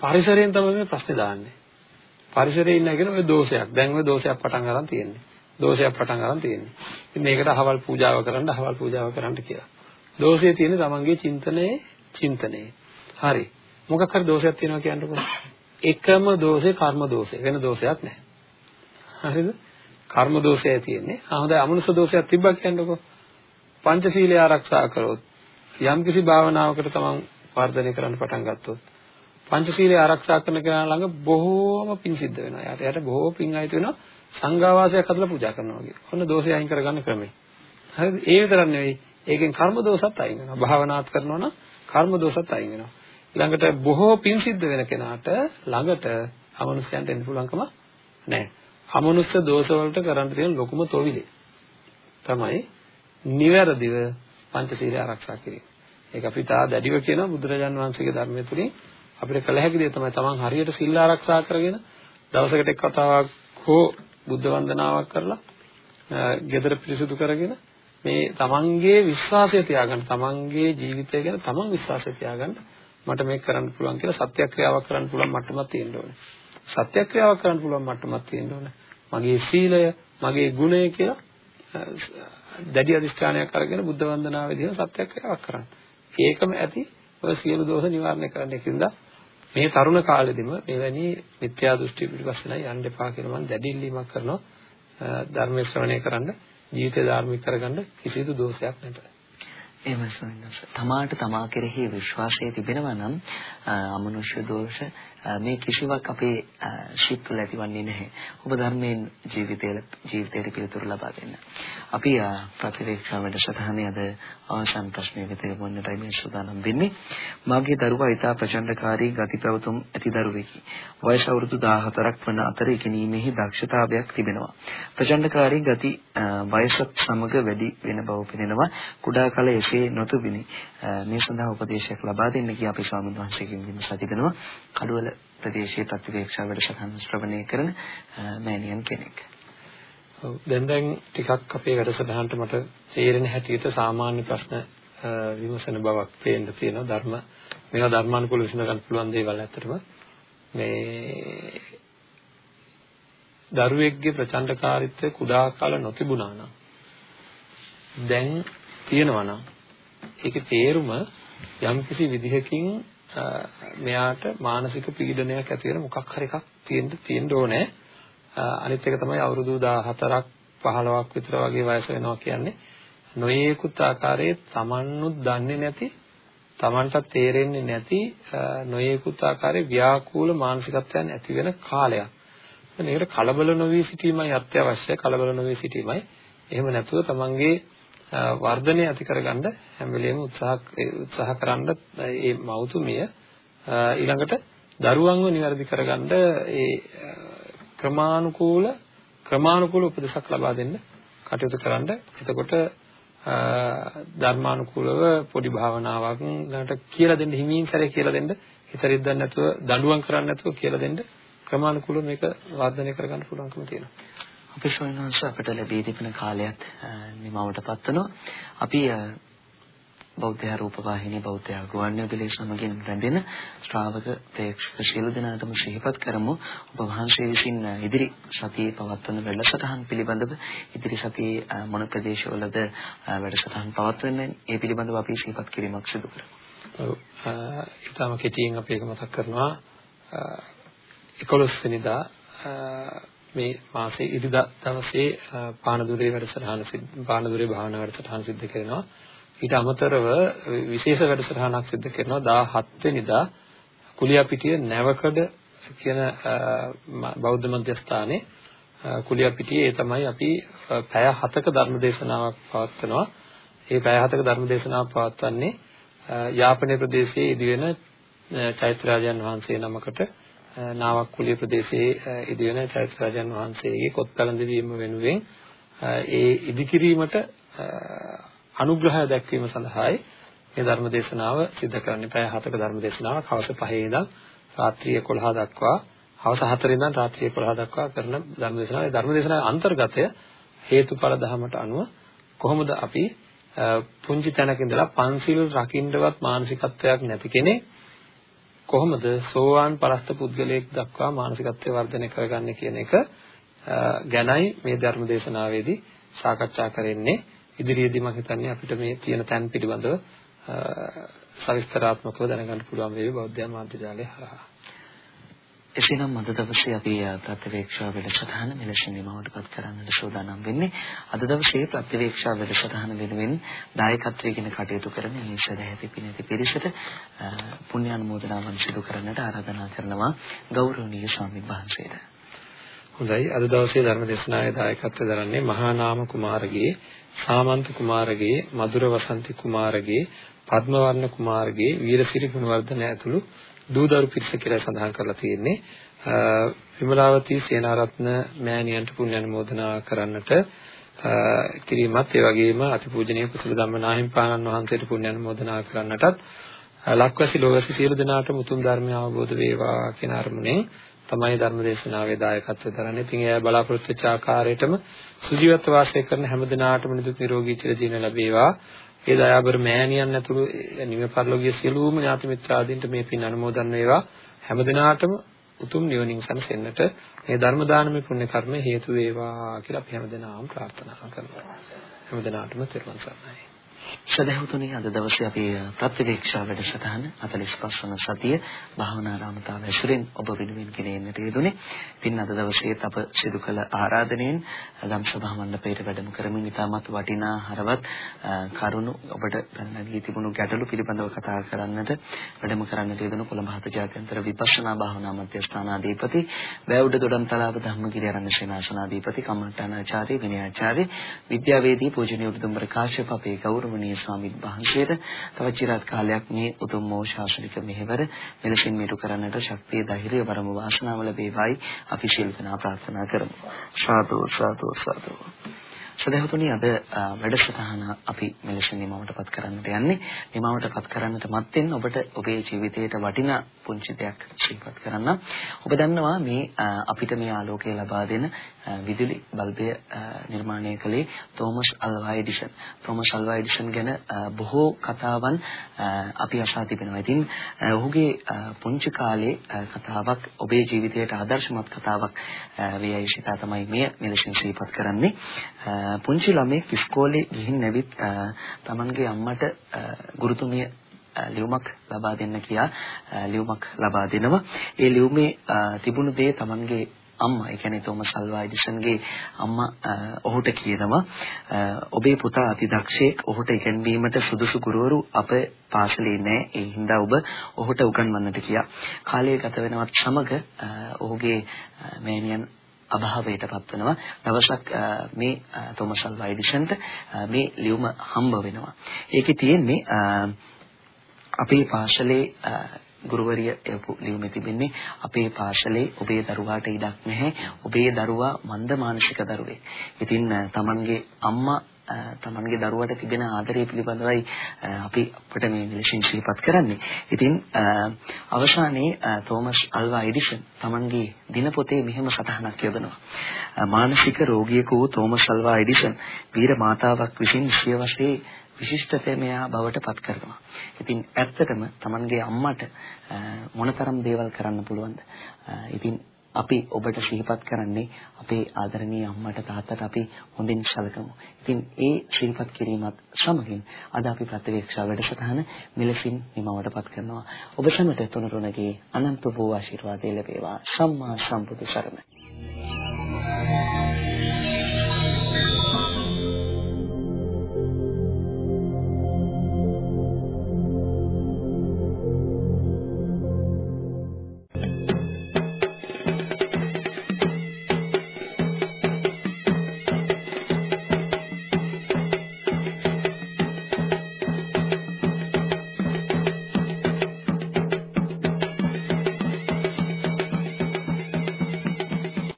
Speaker 2: පරිසරයෙන් තමයි මේ ප්‍රශ්නේ දාන්නේ. පරිසරයේ ඉන්න කියන ඔය දෝෂයක්. දැන් ඔය දෝෂයක් පටන් ගන්න තියෙන්නේ. දෝෂයක් පටන් ගන්න තියෙන්නේ. ඉතින් මේකට අහවල් පූජාව කරන්න, අහවල් පූජාව කරන්න කියලා. දෝෂය තියෙන්නේ තමන්ගේ චින්තනයේ චින්තනයේ. හරි. මොකක් හරි දෝෂයක් තියෙනවා කියන්නකො. එකම දෝෂේ කර්ම දෝෂේ. වෙන දෝෂයක් නැහැ. හරිද? කර්ම දෝෂය තියෙන්නේ. ආ හොඳයි අමනුෂ දෝෂයක් තිබ්බා කියන්නකෝ. පංචශීලය ආරක්ෂා කරොත් යම්කිසි භාවනාවකට තමන් වර්ධනය කරන්න පටන් ගත්තොත් පංචශීලය ආරක්ෂා කරන කෙනා ළඟ බොහෝම පිං සිද්ධ වෙනවා. යාට යාට බොහෝ පිං අයිති වෙනවා. සංඝාවාසයක් හදලා පූජා කරනවා වගේ. ඔන්න දෝෂය අයින් කරගන්න ක්‍රමය. හරිද? ඒ විතරක් නෙවෙයි. ඒකෙන් කර්ම දෝෂත් අයින් වෙනවා. භාවනාත් කරනවා නම් කර්ම දෝෂත් අයින් වෙනවා. ළඟට බොහෝ පිං සිද්ධ වෙන කෙනාට ළඟට අමනුෂ්‍යයන්ට එන්න පුළුවන්කම නැහැ. අමනුෂ්‍ය දෝෂ වලට කරන්න තියෙන ලොකුම තොවිලේ තමයි නිවැරදිව පංචශීලය ආරක්ෂා කිරීම. ඒක අපි තා දැඩිව කියනවා බුදුරජාන් වහන්සේගේ ධර්මය තුලින් අපිට කළ හැකි දේ තමයි තමන් හරියට සිල් ආරක්ෂා කරගෙන දවසකට එක් කතාවක් හෝ බුද්ධ වන්දනාවක් කරලා ගෙදර පිරිසුදු කරගෙන මේ තමන්ගේ විශ්වාසය තියාගන්න තමන්ගේ ජීවිතය ගැන තමන් විශ්වාසය තියාගන්න මට මේක කරන්න පුළුවන් කියලා සත්‍යක්‍රියාවක් කරන්න පුළුවන් මට්ටමක් තියෙන්න ඕනේ. සත්‍යක්‍රියාවක් කරන්න පුළුවන් මට්ටමක් තියෙන්න ඕනේ. මගේ සීලය, මගේ ගුණය කියලා දැඩි අධිෂ්ඨානයක් අරගෙන බුද්ධ වන්දනාවේදී සත්‍යක්‍රියාවක් කරන්න. ඒකම ඇති ඔය සියලු දෝෂ නිවාරණය කරන්න ඒකින්ද මේ තරුණ කාලෙදිම මෙවැනි මිත්‍යා දෘෂ්ටි පිළිපස්සනයි යන්න එපා කියලා මම දැඩි ඉල්ලීමක් කරනවා ධර්ම ශ්‍රවණය කරන්න ජීවිතය ධාර්මික කරගන්න කිසිදු දෝෂයක් නැත.
Speaker 1: එහෙම ස්වාමීන් තමාට තමා කෙරෙහි විශ්වාසය තිබෙනවා නම් අමනුෂ්‍ය දෝෂ මේ කිසිවක් අපේ සිත් තුළ ඇතිවන්නේ නැහැ. ඔබ ධර්මයෙන් ජීවිතයේ ජීවිතයට පිළිතුරු ලබා දෙන්න. අපි ප්‍රතිවේක්ෂා වැඩසටහනේ අද අවසන් ප්‍රශ්නය වෙත යොමුන්නටයි මේ සූදානම් වෙන්නේ. මාගේ දරුවා ඉතා ප්‍රචණ්ඩකාරී ගති ප්‍රවතුම් ඇති දරුවෙකි. වයස අවුරුදු 14ක් වන අතර ඉගෙනීමේහි දක්ෂතාවයක් තිබෙනවා. ප්‍රචණ්ඩකාරී ගති වයසත් සමග වැඩි වෙන බව පෙනෙනවා. කුඩා කල එසේ නොතිබිනි. මේ සඳහා උපදේශයක් ලබා දෙන්න කිය අපි ස්වාමීන් වහන්සේගෙන් විමසා තිබෙනවා. කඩුවල ප්‍රදේශයේ ප්‍රතිවේක්ෂා වැඩසටහන ශ්‍රවණය කරන මෑණියන් කෙනෙක්.
Speaker 2: ඔව් දැන් දැන් ටිකක් අපේ වැඩසටහනට මට තේරෙන හැටියට සාමාන්‍ය ප්‍රශ්න විමසන බවක් පේන්න තියෙනවා ධර්ම මේවා ධර්මානුකූල විසඳ ගන්න පුළුවන් දේවල් ඇත්තටම මේ දරුවෙක්ගේ ප්‍රචණ්ඩකාරීත්වය කුඩා කාල නොතිබුණා නම් දැන් තියෙනවා නම් ඒකේ තේරුම යම්කිසි විදිහකින් මෙයාට මානසික පීඩනයක් ඇති වෙන මොකක් හරි එකක් තියෙන්න තියෙන්න ඕනේ. අනිත් එක තමයි අවුරුදු 14ක් 15ක් විතර වගේ වයස වෙනවා කියන්නේ නොයේකුත් ආකාරයේ Tamanනුත් දන්නේ නැති Tamanට තේරෙන්නේ නැති නොයේකුත් ආකාරයේ ව්‍යාකූල මානසිකත්වයන් ඇති වෙන කාලයක්. මේකට කලබල නොවී සිටීමයි අත්‍යවශ්‍ය කලබල නොවී සිටීමයි. එහෙම නැතුව Tamanගේ වර්ධනය ඇති කරගන්න හැම වෙලෙම උත්සාහ උත්සාහ කරන්න මේ මෞතුමිය ඊළඟට දරුවන්ව નિවැරදි කරගන්න ඒ ක්‍රමානුකූල ක්‍රමානුකූල උපදෙසක් ලබා දෙන්න කටයුතු කරන්න. එතකොට ධර්මානුකූලව පොඩි භාවනාවක් ගන්නට කියලා දෙන්න හිමින් සැරේ කියලා දෙන්න හිතරිද්දක් නැතුව දඬුවම් කරන්නේ නැතුව කියලා දෙන්න ක්‍රමානුකූලව මේක වර්ධනය කරගන්න පුළුවන්කම තියෙනවා.
Speaker 1: අපේ ශ්‍රවණංශ අපට ලැබී තිබෙන කාලයත් නිමවටපත් වෙනවා. අපි බෞද්ධ රූපවාහිනී බෞද්ධ ගුවන්විදුලිය සමගින් රැඳෙන ශ්‍රාවක ප්‍රේක්ෂක සියලු දෙනාටම සිහිපත් කරමු ඔබ වහන්සේ විසින් ඉදිරි සතියේ පවත්වන වැඩසටහන් පිළිබඳව ඉදිරි සතියේ මොන ප්‍රදේශවලද වැඩසටහන් පවත්වන්නේ ඒ පිළිබඳව අපි සිහිපත් කිරීමක් සිදු කරමු.
Speaker 2: ඔව් ඊටම කෙටියෙන් අපි ඒක මතක් කරනවා 11 වෙනිදා මේ මාසේ ඉරිදා දවසේ පානදුරේ වැඩසටහන පානදුරේ භාවනා වැඩසටහන සිද්ධ කරනවා. ඊට අමතරව විශේෂ වැඩසටහනක් සිද්ධ කරනවා 17 වෙනිදා කුලියාපිටිය නැවකඩ කියන බෞද්ධ මධ්‍යස්ථානයේ කුලියාපිටියේ ඒ තමයි අපි පැය 7ක ධර්ම දේශනාවක් පවත්වනවා. ඒ පැය 7ක ධර්ම දේශනාවක් පවත්වන්නේ යාපනයේ ප්‍රදේශයේ ඉදිවෙන චෛත්‍යරාජයන් වහන්සේ නමකට නාවක් කුලිය ප්‍රදේශයේ ඉදිවෙන චෛත්‍යරාජන් වහන්සේගේ කොත් පැලඳවීම වෙනුවෙන් ඒ ඉදිකිරීමට අනුග්‍රහය දැක්වීම සඳහායි මේ ධර්ම දේශනාව සිදු කරන්නේ. පැය 7ක ධර්ම දේශනාවක් හවස 5 ඉඳන් රාත්‍රී 11 දක්වා හවස 4 ඉඳන් රාත්‍රී 11 දක්වා කරන ධර්ම දේශනාව. ඒ ධර්ම දේශනාවේ අන්තර්ගතය හේතුඵල ධමයට අනුව කොහොමද අපි පුංචි තැනක ඉඳලා පන්සිල් රකින්නවත් මානසිකත්වයක් නැති කෙනෙක් කොහොමද සෝවාන් පරස්ත පුද්ගලයෙක් දක්වා මානසිකත්වය වර්ධනය කරගන්නේ කියන එක ගැනයි මේ ධර්ම දේශනාවේදී සාකච්ඡා කරන්නේ ඉදිරියේදී මම හිතන්නේ අපිට මේ තියෙන තැන් පිළිබඳව සවිස්තරාත්මකව දැනගන්න පුළුවන් වේවි බෞද්ධ මාධ්‍ය හරහා.
Speaker 1: එසේනම් අද දවසේ අපි ප්‍රතිවේක්ෂා වැඩසටහන මෙලෙසින් නිමවටපත් කරන්නට සූදානම් වෙන්නේ. අද දවසේ ප්‍රතිවේක්ෂා වැඩසටහන වෙනුවෙන් දායකත්වයෙන් කටයුතු කරන මේ සදැහැති පිණිති පිරිසට පුණ්‍ය අනුමෝදනාවන් සිදු කරන්නට ආරාධනා කරනවා ගෞරවනීය ස්වාමීන් වහන්සේට.
Speaker 2: හොඳයි අද දවසේ ධර්ම දේශනාවේ දායකත්වය දරන්නේ මහා නාම කුමාරගේ සාමන්ත කුමාරගේ මధుර වසන්ති කුමාරගේ පද්මවර්ණ කුමාරගේ වීරසිරි ගුණවර්ධන ඇතුළු දූදරු පිරිස කියලා සඳහන් කරලා තියෙන්නේ. විමලාවතී සේනාරත්න මෑණියන්ට පුණ්‍ය අනුමෝදනා කරන්නට කිරීමත් ඒ වගේම අතිපූජනීය කුසල ධම්මනාහිම්පාණන් වහන්සේට පුණ්‍ය අනුමෝදනා කරන්නටත් ලක්වැසි ලෝවැසි සියලු දෙනාට මුතුන් ධර්මය අවබෝධ වේවා කියන අරමුණෙන් තමයි ධර්ම දේශනාවේ දායකත්වය දරන්නේ. ඉතින් එයා බලාපොරොත්තු වෙච්ච ආකාරයටම සුජීවත්ව වාසය කරන හැම දිනාටම නිදුක් නිරෝගී චිර ජීවන ලැබේවා. ඒ දයාබර මෑණියන් ඇතුළු නිව පරලෝකීය සියලුම ඥාති මිත්‍රාදීන්ට මේ පින් අනුමෝදන් වේවා. හැම දිනාටම උතුම් නිවනින් සැනසෙන්නට මේ ධර්ම දානමය පුණ්‍ය කර්ම හේතු වේවා කියලා අපි හැම දිනාම ප්‍රාර්ථනා කරනවා. හැම දිනාටම තෙරුවන් සරණයි.
Speaker 1: සදහතුනි අද දවසේ අපි ප්‍රතිවේක්ෂා වැඩසටහන 45 වන සතිය භාවනාරාමතාව ඇසුරෙන් ඔබ වෙනුවෙන් ගෙනෙන්නට යෙදුනේ. ඉතින් අද දවසේත් අප සිදු කළ ආරාධනයෙන් ධම්සභා මණ්ඩපයට වැඩම කරමින් ඉතාමත් වටිනා හරවත් කරුණු ඔබට දැනගී තිබුණු ගැටලු පිළිබඳව කතා කරන්නට වැඩම කරන්නට යෙදුණු කොළඹ හත ජාත්‍යන්තර විපස්සනා භාවනා මධ්‍යස්ථානාධිපති වැවුඩ දොඩම්තලාව ධම්මගිරි ආරණ්‍ය සේනාසනාධිපති කම්මඨානාචාර්ය විනයාචාර්ය විද්‍යාවේදී පූජනීය උතුම්බර කාශ්‍යප අපේ ගෞරව ගෞරවනීය ස්වාමීන් වහන්සේට තවත් চিරාත් කාලයක් මේ උතුම් වූ ශාසනික මෙහෙවර මෙලෙසින් මෙටු කරන්නට ශක්තිය ධෛර්යය වරම වාසනාව ලැබේවායි අපි ශිල් වෙනා ප්‍රාර්ථනා කරමු. සාදු සාදු සාදු. සදහතුනි අද වැඩසටහන අපි මෙලෙසින් නිමවටපත් කරන්නට යන්නේ. නිමවටපත් කරන්නට මත්තෙන් ඔබට ඔබේ ජීවිතයට වටිනා පුංචි දෙයක් ශිල්පත් කරන්න. ඔබ දන්නවා මේ අපිට මේ ආලෝකය ලබා දෙන විදුලි බල්බය නිර්මාණය කළේ Thomas Alva Edison. Thomas Alva Edison ගැන බොහෝ කතාවන් අපි අසා තිබෙනවා. ඉතින් ඔහුගේ පුංචි කාලේ කතාවක් ඔබේ ජීවිතයට ආදර්ශමත් කතාවක් වේයි සිතා තමයි මේ මෙලෙසින් ශිල්පත් කරන්නේ. පුංචි ළමෙක් ඉස්කෝලේ ගිහින් නැවිත් තමන්ගේ අම්මට ගුරුතුමිය ලියුමක් ලබා දෙන්න කියා ලියුමක් ලබා දෙනවා. ඒ ලියුමේ තිබුණු දේ තමන්ගේ අම්මා ඒ කියන්නේ තෝමස් අල්වා එඩිසන්ගේ අම්මා ඔහුට කියනවා ඔබේ පුතා අතිදක්ෂයෙක් ඔහුට ඉගෙනවීමට සුදුසු ගුරුවරු අප පාසලේ නැහැ ඒ හින්දා ඔබ ඔහුට උගන්වන්නට කියා කාලය ගත වෙනවත් සමග ඔහුගේ මෑණියන් අභාවයට පත්වනවා දවසක් මේ තෝමස් අල්වා එඩිසන්ට මේ ලියුම හම්බ වෙනවා. ඒකේ තියෙන්නේ අපේ පාසලේ ගුරුවරිය එපු ලියුමේ තිබෙන්නේ අපේ පාසලේ ඔබේ දරුවාට ඉඩක් නැහැ. ඔබේ දරුවා මන්ද මානසික දරුවෙක්. ඉතින් තමන්ගේ අම්මා තමන්ගේ දරුවට තිබෙන ආදරය පිළිබඳවයි අපි අපිට මේ නිලසින් ශීපත් කරන්නේ. ඉතින් අවසානයේ තෝමස් අල්වා එඩිසන් තමන්ගේ දිනපොතේ මෙහෙම සටහනක් යොදනවා. මානසික රෝගියෙකු වූ තෝමස් අල්වා එඩිසන් වීර මාතාවක් විසින් සියවසේ විශිෂ්ටතමයා බවට පත් කරනවා. ඉතින් ඇත්තටම Tamanගේ අම්මට මොනතරම් දේවල් කරන්න පුළුවන්ද? ඉතින් අපි ඔබට සිහිපත් කරන්නේ අපේ ආදරණීය අම්මට තාත්තට අපි හොඳින් සැලකමු. ඉතින් ඒ සිහිපත් කිරීමත් සමගින් අද අපි ප්‍රතිවේක්ෂා වැඩසටහන මෙලෙසින් නිමවටපත් කරනවා. ඔබ සැමට තුනුරුණගේ අනන්ත වූ ආශිර්වාදය ලැබේවා. සම්මා සම්බුදු සරණයි.